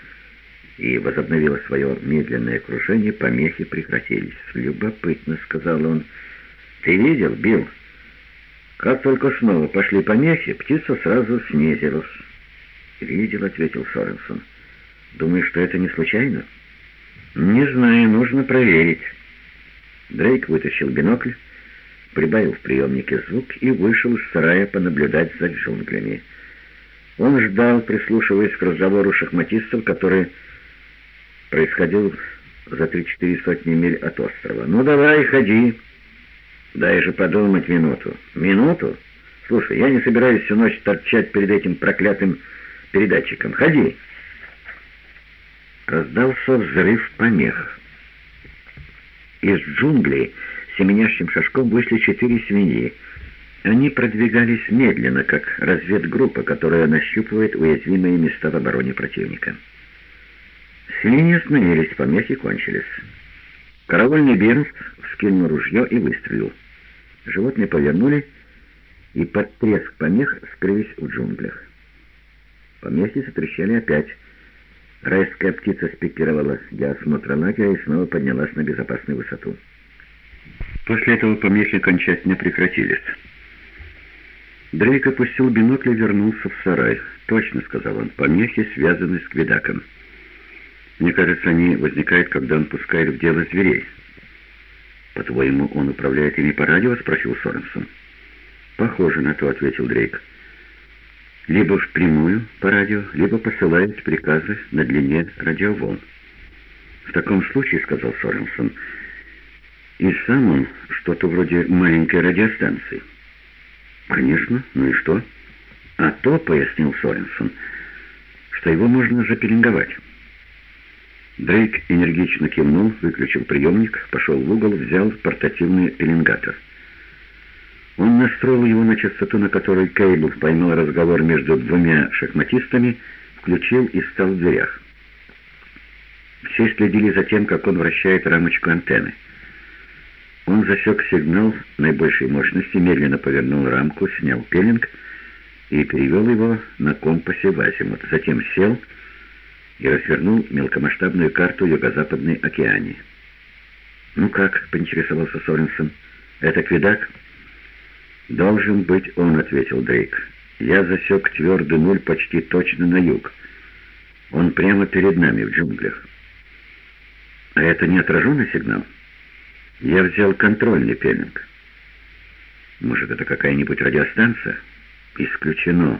и возобновила свое медленное кружение, помехи прекратились. «Любопытно», — сказал он. «Ты видел, Билл?» Как только снова пошли помехи, птица сразу снизилась. «Видел», — ответил Соренсон. «Думаешь, что это не случайно?» «Не знаю, нужно проверить». Дрейк вытащил бинокль, прибавил в приемнике звук и вышел из сарая понаблюдать за джунглями. Он ждал, прислушиваясь к разговору шахматистов, который происходил за три-четыре сотни миль от острова. «Ну давай, ходи!» Дай же подумать минуту. Минуту? Слушай, я не собираюсь всю ночь торчать перед этим проклятым передатчиком. Ходи. Раздался взрыв помех. Из джунглей семенящим шажком вышли четыре свиньи. Они продвигались медленно, как разведгруппа, которая нащупывает уязвимые места в обороне противника. Свиньи остановились, помехи кончились. Караульный Бернс вскинул ружье и выстрелил. Животные повернули и под треск помех скрылись в джунглях. Помехи затрещали опять. Райская птица спикировала для осмотра лагеря и снова поднялась на безопасную высоту. После этого помехи окончательно прекратились. Дрейк опустил бинокль и вернулся в сарай. «Точно», — сказал он, — «помехи связаны с Квидаком. Мне кажется, они возникают, когда он пускает в дело зверей». «По-твоему, он управляет ими по радио?» — спросил Соренсон. «Похоже на то», — ответил Дрейк. «Либо впрямую по радио, либо посылает приказы на длине радиоволн». «В таком случае», — сказал Соренсон, — «и сам он что-то вроде маленькой радиостанции». «Конечно, ну и что?» «А то», — пояснил Соренсон, — «что его можно запеленговать». Дрейк энергично кивнул, выключил приемник, пошел в угол, взял портативный пеленгатор. Он настроил его на частоту, на которой Кейбл поймал разговор между двумя шахматистами, включил и стал в дверях. Все следили за тем, как он вращает рамочку антенны. Он засек сигнал наибольшей мощности, медленно повернул рамку, снял пеленг и перевел его на компасе в азимут. Затем сел и развернул мелкомасштабную карту Юго-Западной океании. «Ну как?» — поинтересовался Соренсон. «Это Квидак?» «Должен быть он», — ответил Дрейк. «Я засек твердый нуль почти точно на юг. Он прямо перед нами в джунглях». «А это не отраженный сигнал?» «Я взял контрольный пеленг». «Может, это какая-нибудь радиостанция?» «Исключено».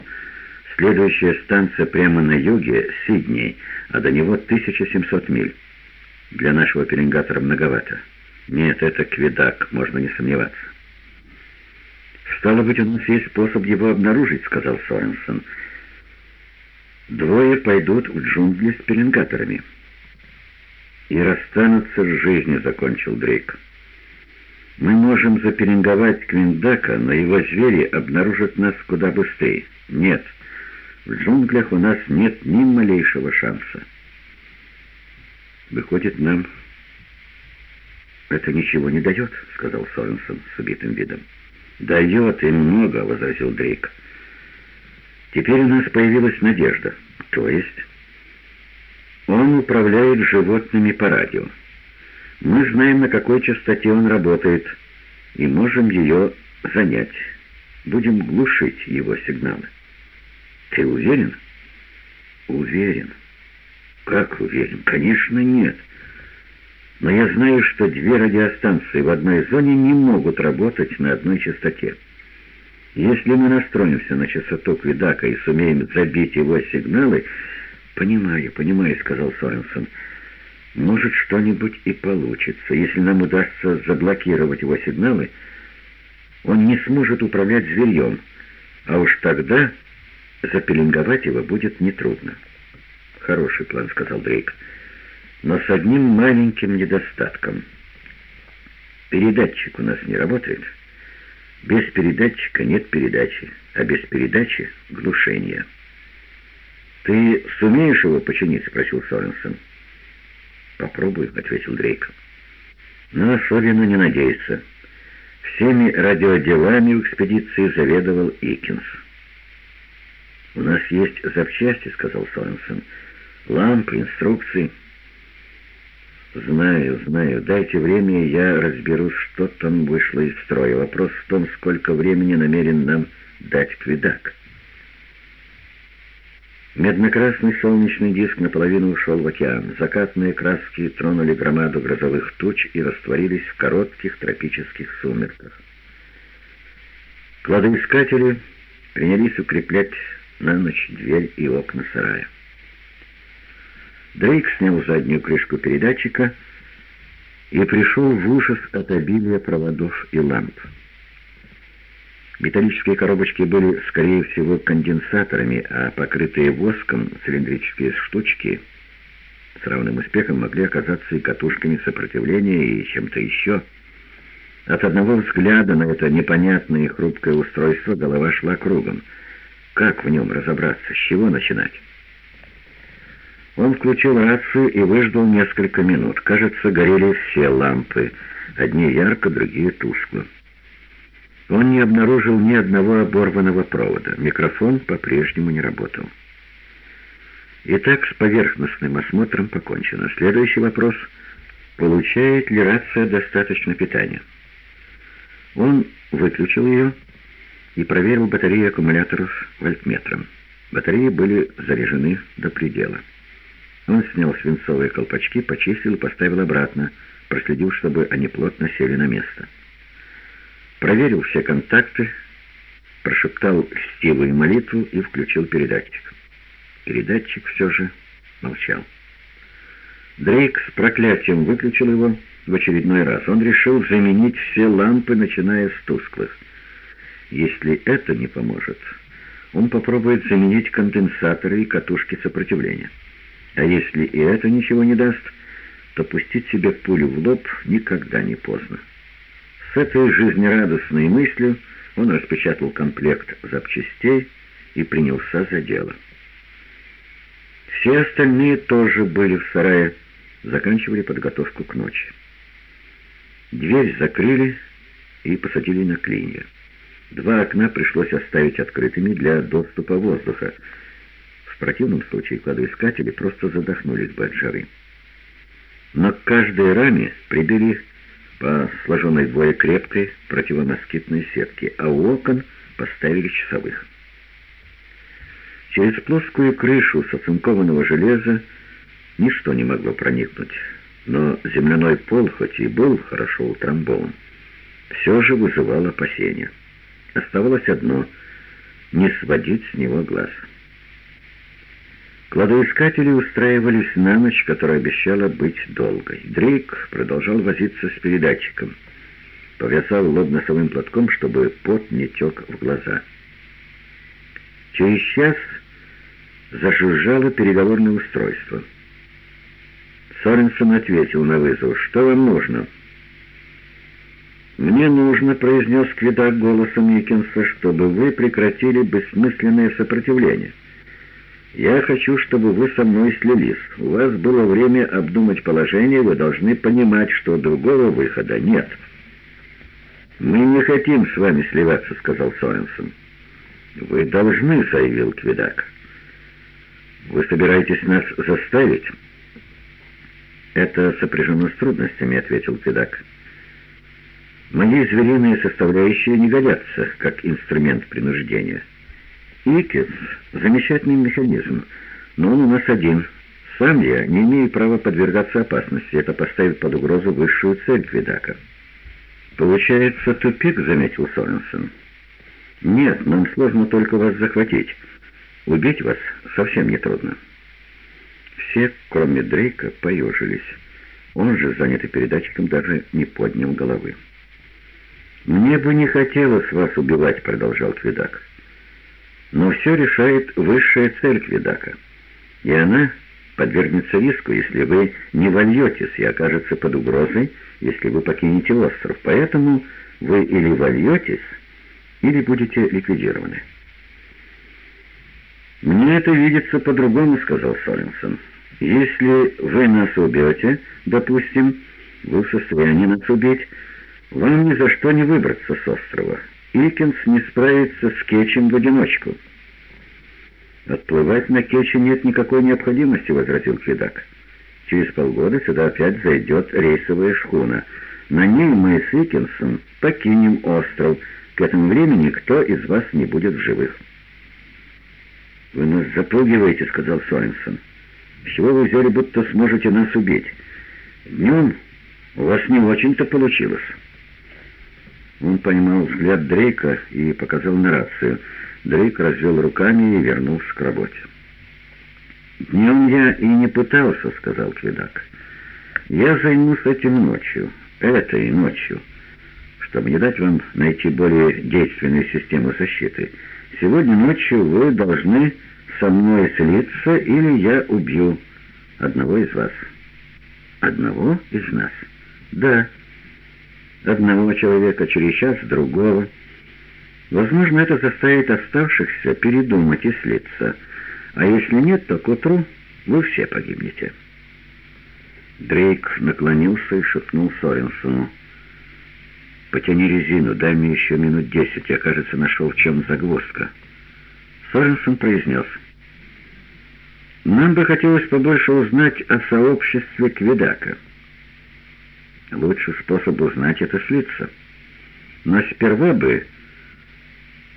Следующая станция прямо на юге — Сидней, а до него 1700 миль. Для нашего пеленгатора многовато. Нет, это Квидак, можно не сомневаться. «Стало быть, у нас есть способ его обнаружить», — сказал Соренсон. «Двое пойдут в джунгли с пеленгаторами». «И расстанутся с жизнью», — закончил Дрейк. «Мы можем запеленговать Квиндака, но его звери обнаружат нас куда быстрее». «Нет». В джунглях у нас нет ни малейшего шанса. Выходит, нам это ничего не дает, сказал Соренсон с убитым видом. Дает и много, возразил Дрейк. Теперь у нас появилась надежда. То есть он управляет животными по радио. Мы знаем, на какой частоте он работает, и можем ее занять. Будем глушить его сигналы. Ты уверен? Уверен. Как уверен? Конечно, нет. Но я знаю, что две радиостанции в одной зоне не могут работать на одной частоте. Если мы настроимся на частоту Квидака и сумеем забить его сигналы... «Понимаю, понимаю», — сказал Соренсон. «Может, что-нибудь и получится. Если нам удастся заблокировать его сигналы, он не сможет управлять зверьем. А уж тогда Запеленговать его будет нетрудно. «Хороший план», — сказал Дрейк, — «но с одним маленьким недостатком. Передатчик у нас не работает. Без передатчика нет передачи, а без передачи — глушение». «Ты сумеешь его починить?» — спросил Соренсон. «Попробуй», — ответил Дрейк. «Но особенно не надеется. Всеми радиоделами в экспедиции заведовал Икинс». «У нас есть запчасти», — сказал Соренсон. «Лампы, инструкции». «Знаю, знаю. Дайте время, и я разберусь, что там вышло из строя. Вопрос в том, сколько времени намерен нам дать Квидак». Медно-красный солнечный диск наполовину ушел в океан. Закатные краски тронули громаду грозовых туч и растворились в коротких тропических сумерках. Кладоискатели принялись укреплять на ночь дверь и окна сарая. Дрейк снял заднюю крышку передатчика и пришел в ужас от обилия проводов и ламп. Металлические коробочки были, скорее всего, конденсаторами, а покрытые воском цилиндрические штучки с равным успехом могли оказаться и катушками сопротивления, и чем-то еще. От одного взгляда на это непонятное и хрупкое устройство голова шла кругом — как в нем разобраться? С чего начинать? Он включил рацию и выждал несколько минут. Кажется, горели все лампы. Одни ярко, другие тускло. Он не обнаружил ни одного оборванного провода. Микрофон по-прежнему не работал. Итак, с поверхностным осмотром покончено. Следующий вопрос — получает ли рация достаточно питания? Он выключил ее и проверил батареи аккумуляторов вольтметром. Батареи были заряжены до предела. Он снял свинцовые колпачки, почистил и поставил обратно, проследил, чтобы они плотно сели на место. Проверил все контакты, прошептал стилую молитву и включил передатчик. Передатчик все же молчал. Дрейк с проклятием выключил его в очередной раз. Он решил заменить все лампы, начиная с тусклых. Если это не поможет, он попробует заменить конденсаторы и катушки сопротивления. А если и это ничего не даст, то пустить себе пулю в лоб никогда не поздно. С этой жизнерадостной мыслью он распечатал комплект запчастей и принялся за дело. Все остальные тоже были в сарае, заканчивали подготовку к ночи. Дверь закрыли и посадили на клинья. Два окна пришлось оставить открытыми для доступа воздуха. В противном случае кладоискатели просто задохнулись бы от жары. Но к каждой раме прибили по сложенной вдвое крепкой противомоскитной сетке, а у окон поставили часовых. Через плоскую крышу с оцинкованного железа ничто не могло проникнуть, но земляной пол, хоть и был хорошо утрамбован, все же вызывал опасения. Оставалось одно — не сводить с него глаз. Кладоискатели устраивались на ночь, которая обещала быть долгой. Дрейк продолжал возиться с передатчиком. Повязал лоб носовым платком, чтобы пот не тек в глаза. Через час зажужжало переговорное устройство. Соренсон ответил на вызов. «Что вам нужно?» «Мне нужно», — произнес Квидак голосом Никинса, «чтобы вы прекратили бессмысленное сопротивление. Я хочу, чтобы вы со мной слились. У вас было время обдумать положение, вы должны понимать, что другого выхода нет». «Мы не хотим с вами сливаться», — сказал Соренсон. «Вы должны», — заявил Квидак. Вы собираетесь нас заставить?» «Это сопряжено с трудностями», — ответил Педак. «Мои звериные составляющие не годятся как инструмент принуждения. Икис — замечательный механизм, но он у нас один. Сам я не имею права подвергаться опасности. Это поставит под угрозу высшую цель Квидака». «Получается тупик», — заметил Соренсон. «Нет, нам сложно только вас захватить». Убить вас совсем нетрудно». Все, кроме Дрейка, поежились. Он же, занятый передатчиком, даже не поднял головы. «Мне бы не хотелось вас убивать», — продолжал Квидак. «Но все решает высшая цель Квидака, и она подвергнется риску, если вы не вольетесь и окажется под угрозой, если вы покинете остров. Поэтому вы или вольетесь, или будете ликвидированы». «Мне это видится по-другому», — сказал Соренсон. «Если вы нас убьете, допустим, вы в состоянии нас убить, вам ни за что не выбраться с острова. Икинс не справится с Кетчем в одиночку». «Отплывать на Кетче нет никакой необходимости», — возразил Квидак. «Через полгода сюда опять зайдет рейсовая шхуна. На ней мы с Икинсом покинем остров. К этому времени никто из вас не будет в живых». «Вы нас запугиваете», — сказал Соренсон. «Всего вы взяли, будто сможете нас убить. Днем у вас не очень-то получилось». Он поймал взгляд Дрейка и показал на рацию. Дрейк развел руками и вернулся к работе. «Днем я и не пытался», — сказал Квидак. «Я займусь этим ночью, этой ночью, чтобы не дать вам найти более действенную систему защиты». Сегодня ночью вы должны со мной слиться, или я убью одного из вас. Одного из нас? Да. Одного человека через час, другого. Возможно, это заставит оставшихся передумать и слиться. А если нет, то к утру вы все погибнете. Дрейк наклонился и шепнул Соренсону. «Потяни резину, дай мне еще минут десять, я, кажется, нашел в чем загвоздка». Соренсон произнес. Нам бы хотелось побольше узнать о сообществе Квидака. Лучший способ узнать — это слиться. Но сперва бы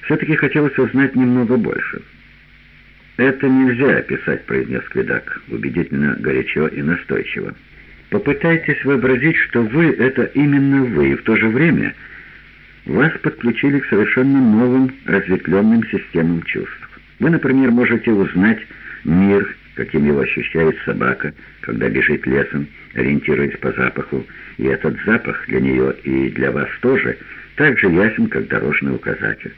все-таки хотелось узнать немного больше. «Это нельзя описать», — произнес Квидак, убедительно, горячо и настойчиво. «Попытайтесь вообразить, что вы — это именно вы, и в то же время вас подключили к совершенно новым разветвленным системам чувств. Вы, например, можете узнать мир, каким его ощущает собака, когда бежит лесом, ориентируясь по запаху, и этот запах для нее и для вас тоже так же ясен, как дорожный указатель.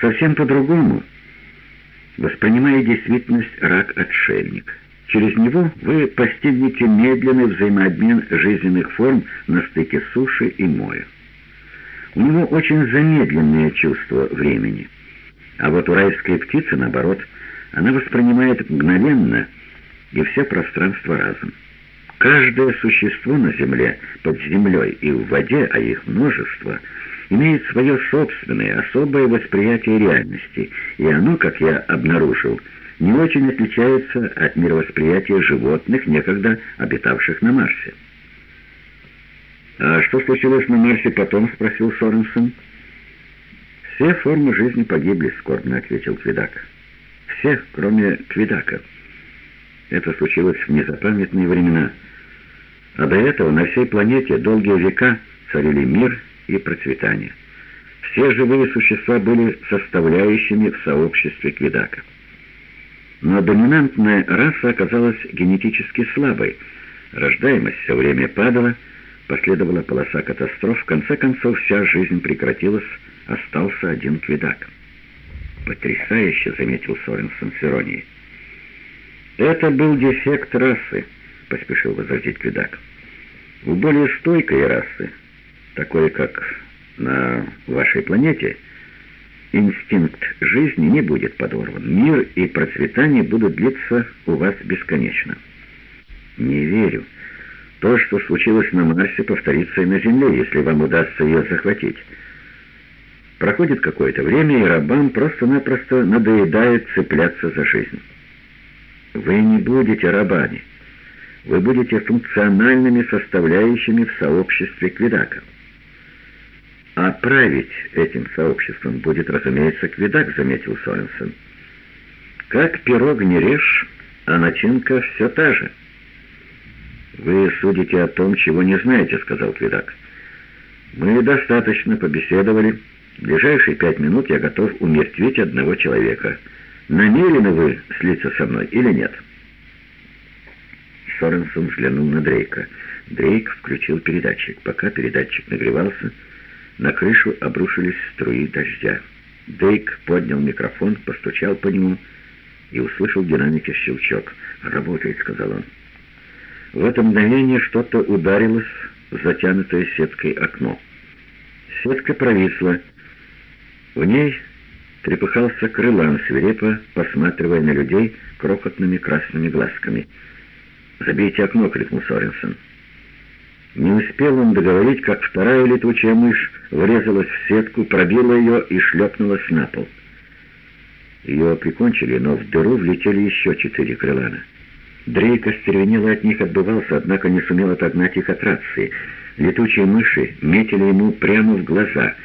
Совсем по-другому, воспринимая действительность рак-отшельник. Через него вы постигнете медленный взаимообмен жизненных форм на стыке суши и моря. У него очень замедленное чувство времени. А вот у райской птицы, наоборот, она воспринимает мгновенно и все пространство разом. Каждое существо на Земле, под землей и в воде, а их множество, имеет свое собственное, особое восприятие реальности, и оно, как я обнаружил, не очень отличается от мировосприятия животных, некогда обитавших на Марсе. «А что случилось на Марсе потом?» — спросил Соренсон. «Все формы жизни погибли», — скорбно ответил Квидак. «Все, кроме Квидака. Это случилось в незапамятные времена. А до этого на всей планете долгие века царили мир и процветание. Все живые существа были составляющими в сообществе Квидака. Но доминантная раса оказалась генетически слабой. Рождаемость все время падала, последовала полоса катастроф, в конце концов вся жизнь прекратилась, остался один Квидак. «Потрясающе!» — заметил Соренсон с иронией. «Это был дефект расы», — поспешил возразить Квидак. «У более стойкой расы, такой как на вашей планете, инстинкт жизни не будет подорван. Мир и процветание будут длиться у вас бесконечно». «Не верю. То, что случилось на Марсе, повторится и на Земле, если вам удастся ее захватить». Проходит какое-то время, и рабам просто-напросто надоедает цепляться за жизнь. Вы не будете рабами. Вы будете функциональными составляющими в сообществе Квидака. А править этим сообществом будет, разумеется, Квидак, заметил Соренсон. Как пирог не режь, а начинка все та же. «Вы судите о том, чего не знаете», — сказал Квидак. «Мы достаточно побеседовали». В ближайшие пять минут я готов умертвить одного человека. Намерены вы слиться со мной или нет?» Соренсон взглянул на Дрейка. Дрейк включил передатчик. Пока передатчик нагревался, на крышу обрушились струи дождя. Дрейк поднял микрофон, постучал по нему и услышал в щелчок. «Работает», — сказал он. В это мгновение что-то ударилось в затянутое сеткой окно. Сетка провисла, в ней трепыхался крылан, свирепо посматривая на людей крохотными красными глазками. «Забейте окно!» — крикнул Соренсон. Не успел он договорить, как вторая летучая мышь врезалась в сетку, пробила ее и шлепнулась на пол. Ее прикончили, но в дыру влетели еще четыре крылана. Дрейк остервенел от них отбывался, однако не сумел отогнать их от рации. Летучие мыши метили ему прямо в глаза —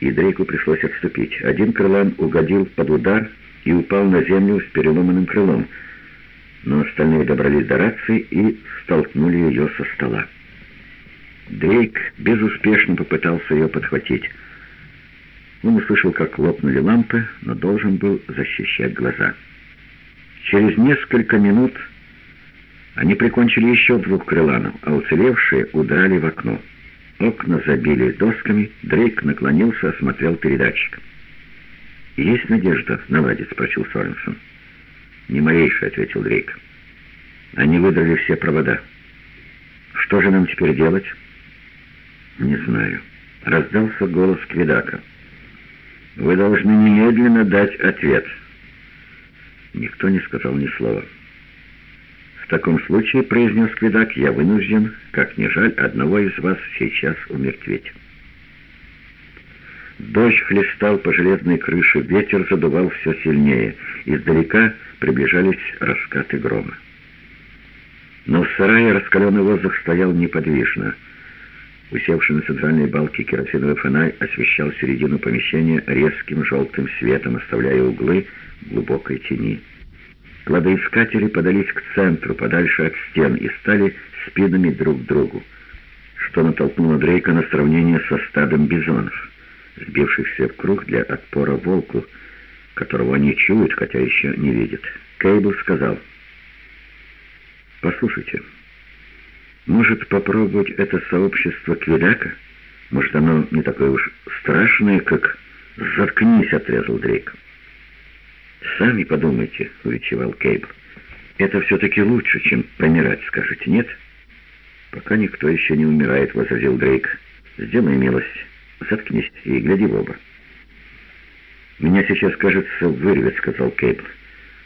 и Дрейку пришлось отступить. Один крылан угодил под удар и упал на землю с переломанным крылом, но остальные добрались до рации и столкнули ее со стола. Дрейк безуспешно попытался ее подхватить. Он услышал, как лопнули лампы, но должен был защищать глаза. Через несколько минут они прикончили еще двух крыланов, а уцелевшие удрали в окно. Окна забились досками, Дрейк наклонился, осмотрел передатчик. «Есть надежда наладить?» — спросил Соренсон. «Не малейшая», — ответил Дрейк. «Они выдрали все провода. Что же нам теперь делать?» «Не знаю». Раздался голос Квидака. «Вы должны немедленно дать ответ». Никто не сказал ни слова. «В таком случае, — произнес Квидак, — я вынужден, как не жаль, одного из вас сейчас умертвить». Дождь хлестал по железной крыше, ветер задувал все сильнее. Издалека приближались раскаты грома. Но в сарае раскаленный воздух стоял неподвижно. Усевший на центральной балке керосиновый фонарь освещал середину помещения резким желтым светом, оставляя углы глубокой тени. Кладоискатели подались к центру, подальше от стен, и стали спинами друг к другу, что натолкнуло Дрейка на сравнение со стадом бизонов, сбившихся в круг для отпора волку, которого они чуют, хотя еще не видят. Кейбл сказал, «Послушайте, может попробовать это сообщество Кведака? Может, оно не такое уж страшное, как «заткнись», — отрезал Дрейк. «Сами подумайте», — увещевал Кейбл. «Это все-таки лучше, чем помирать, скажете, нет?» «Пока никто еще не умирает», — возразил Дрейк. «Сделай милость, заткнись и гляди в оба». «Меня сейчас, кажется, вырвет», — сказал Кейбл.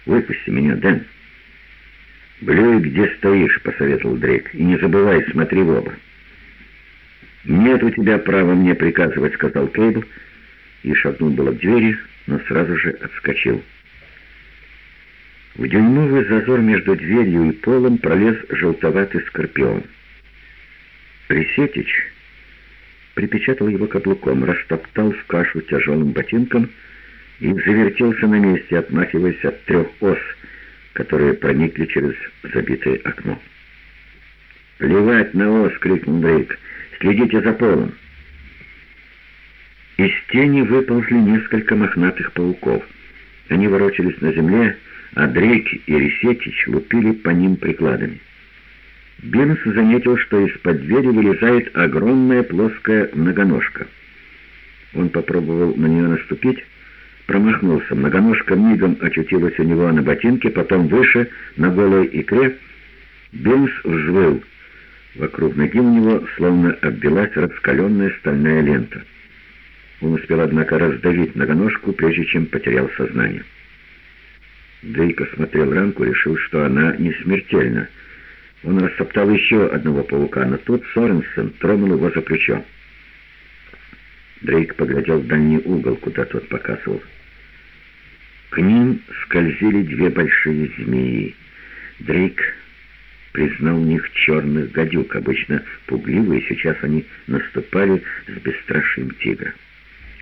«Выпусти меня, Дэн». «Блюй, где стоишь», — посоветовал Дрейк. «И не забывай, смотри в оба». «Нет у тебя права мне приказывать», — сказал Кейбл, и шагнул было к двери, но сразу же отскочил. В дюймовый зазор между дверью и полом пролез желтоватый скорпион. Присетич припечатал его каблуком, растоптал в кашу тяжелым ботинком и завертелся на месте, отмахиваясь от трех ос, которые проникли через забитое окно. «Плевать на ос!» — крикнул Дрейк. «Следите за полом!» Из тени выползли несколько мохнатых пауков. Они ворочались на земле, а Дрейк и Ресетич лупили по ним прикладами. Бенс заметил, что из-под двери вылезает огромная плоская многоножка. Он попробовал на нее наступить, промахнулся. Многоножка мигом очутилась у него на ботинке, потом выше, на голой икре. Бенс взвыл. Вокруг ноги у него словно оббилась раскаленная стальная лента. Он успел, однако, раздавить многоножку, прежде чем потерял сознание. Дейка смотрел ранку, решил, что она не смертельна. Он растоптал еще одного паука, но тут Соренсен тронул его за плечо. Дрейк поглядел в дальний угол, куда тот показывал. К ним скользили две большие змеи. Дрейк признал в них черных гадюк, обычно пугливые, сейчас они наступали с бесстрашием тигра.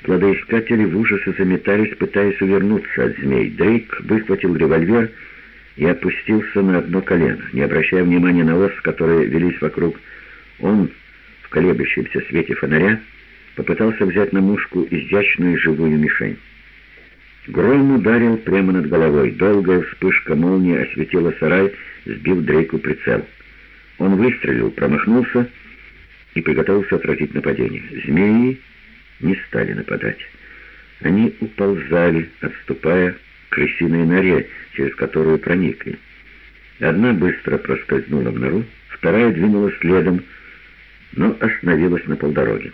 Кладоискатели в ужасе заметались, пытаясь увернуться от змей. Дрейк выхватил револьвер и опустился на одно колено. Не обращая внимания на ос, которые велись вокруг, он в колеблющемся свете фонаря попытался взять на мушку изящную живую мишень. Гром ударил прямо над головой. Долгая вспышка молнии осветила сарай, сбив Дрейку прицел. Он выстрелил, промахнулся и приготовился отразить нападение. Змеи не стали нападать. Они уползали, отступая к крысиной норе, через которую проникли. Одна быстро проскользнула в нору, вторая двинулась следом, но остановилась на полдороге.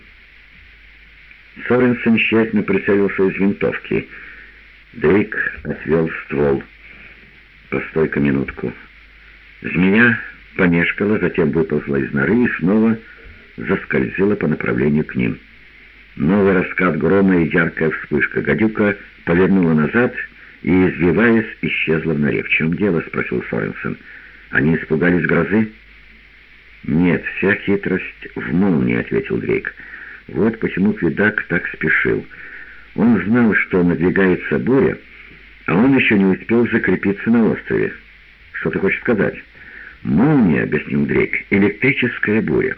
Соренсен тщательно прицелился из винтовки. Дрейк отвел ствол. «Постой-ка минутку». Змея помешкала, затем выползла из норы и снова заскользила по направлению к ним. Новый раскат грома и яркая вспышка. Гадюка повернула назад и, извиваясь, исчезла в норе. «В чем дело?» — спросил Соренсен. «Они испугались грозы?» «Нет, вся хитрость в молнии», — ответил Дрейк. «Вот почему Квидак так спешил. Он знал, что надвигается буря, а он еще не успел закрепиться на острове. Что ты хочешь сказать?» «Молния», — объяснил Дрейк, — «электрическая буря.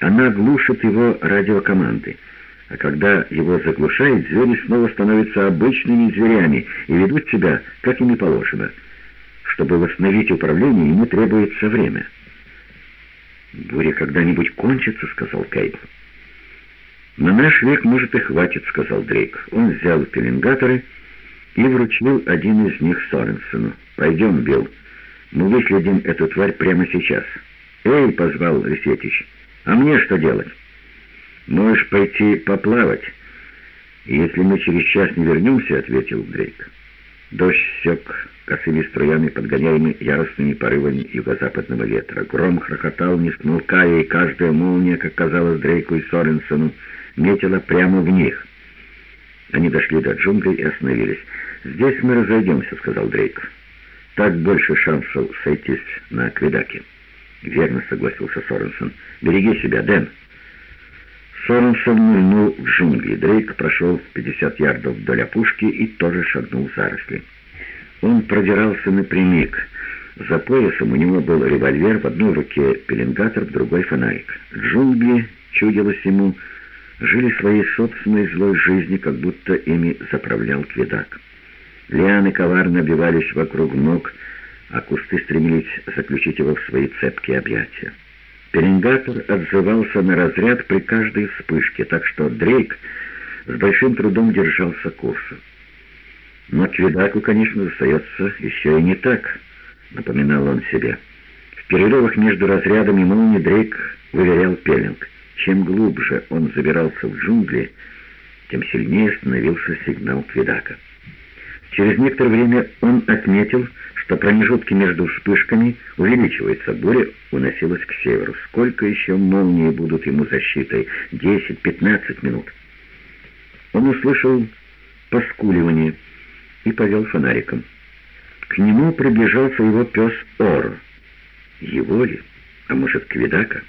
Она глушит его радиокоманды» а когда его заглушает, звери снова становятся обычными зверями и ведут себя, как им и положено. Чтобы восстановить управление, ему требуется время. «Буря когда-нибудь кончится», — сказал Кейт. «На наш век, может, и хватит», — сказал Дрейк. Он взял пеленгаторы и вручил один из них Соренсону. «Пойдем, Билл, мы выследим эту тварь прямо сейчас». «Эй!» — позвал Ресетич. «А мне что делать?» «Можешь пойти поплавать, если мы через час не вернемся», — ответил Дрейк. Дождь сек косыми струями, подгоняемый яростными порывами юго-западного ветра. Гром хрохотал, не смолкая, и каждая молния, как казалось Дрейку и Соренсону, метила прямо в них. Они дошли до джунглей и остановились. «Здесь мы разойдемся», — сказал Дрейк. «Так больше шансов сойтись на Квидаке». «Верно», — согласился Соренсон. «Береги себя, Дэн». Соренсон нырнул в джунгли. Дрейк прошел 50 ярдов вдоль опушки и тоже шагнул в заросли. Он продирался напрямик. За поясом у него был револьвер, в одной руке пеленгатор, в другой фонарик. Джунгли, чудилось ему, жили своей собственной злой жизнью, как будто ими заправлял Кведак. Лианы коварно обивались вокруг ног, а кусты стремились заключить его в свои цепкие объятия. Пеленгатор отзывался на разряд при каждой вспышке, так что Дрейк с большим трудом держался курса. Но Кведаку, конечно, остается еще и не так, напоминал он себе. В перерывах между разрядами молнии Дрейк выверял пеленг. Чем глубже он забирался в джунгли, тем сильнее становился сигнал Кведака. Через некоторое время он отметил, что промежутки между вспышками увеличиваются, буря уносилась к северу. Сколько еще молнии будут ему защитой? Десять-пятнадцать минут. Он услышал поскуливание и повел фонариком. К нему приближался его пес Оро. Его ли? А может, Квидака?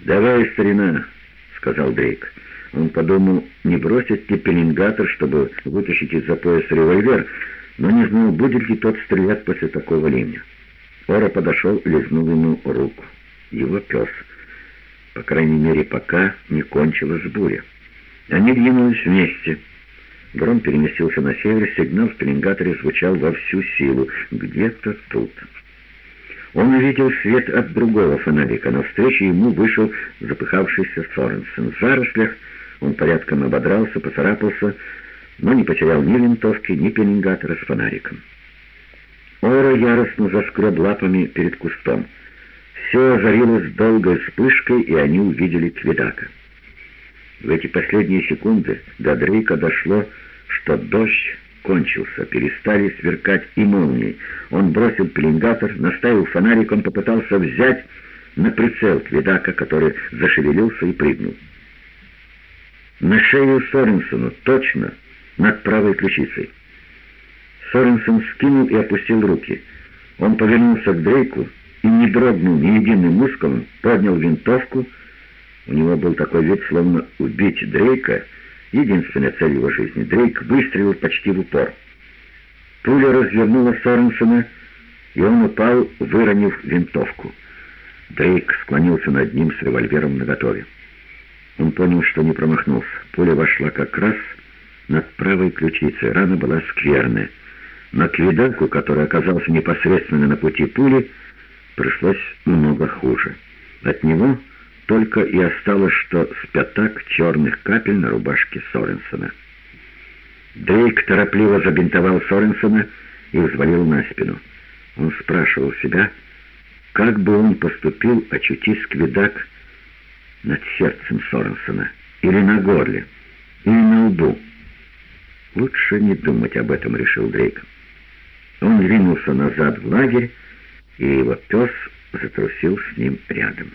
«Давай, старина», — сказал Дрейк. Он подумал, не бросить ли пеленгатор, чтобы вытащить из-за пояса револьвер, но не знал, будет ли тот стрелять после такого ливня. Ора подошел и лизнул ему руку. Его пес. По крайней мере, пока не кончилась буря. Они двинулись вместе. Гром переместился на север, сигнал в пеленгаторе звучал во всю силу. Где-то тут. Он увидел свет от другого фонарика. Навстречу ему вышел запыхавшийся Соренсен. В зарослях он порядком ободрался, поцарапался, но не потерял ни винтовки, ни пеленгатора с фонариком. Ора яростно заскреб лапами перед кустом. Все озарилось долгой вспышкой, и они увидели Кведака. В эти последние секунды до Дрейка дошло, что дождь кончился, перестали сверкать и молнии. Он бросил пеленгатор, наставил фонарик, он попытался взять на прицел Кведака, который зашевелился и прыгнул. На шею Соренсону, точно, над правой ключицей. Соренсон скинул и опустил руки. Он повернулся к Дрейку и не дрогнул ни единым мускулом, поднял винтовку. У него был такой вид, словно убить Дрейка — единственная цель его жизни. Дрейк выстрелил почти в упор. Пуля развернула Соренсона, и он упал, выронив винтовку. Дрейк склонился над ним с револьвером наготове. Он понял, что не промахнулся. Пуля вошла как раз над правой ключицей. Рана была скверная. На Квидаку, который оказался непосредственно на пути пули, пришлось много хуже. От него только и осталось, что с пятак черных капель на рубашке Соренсона. Дрейк торопливо забинтовал Соренсона и взвалил на спину. Он спрашивал себя, как бы он поступил, очутись Квидак над сердцем Соренсона, или на горле, или на лбу. «Лучше не думать об этом», — решил Дрейк. Он двинулся назад в лагерь, и его пес затрусил с ним рядом.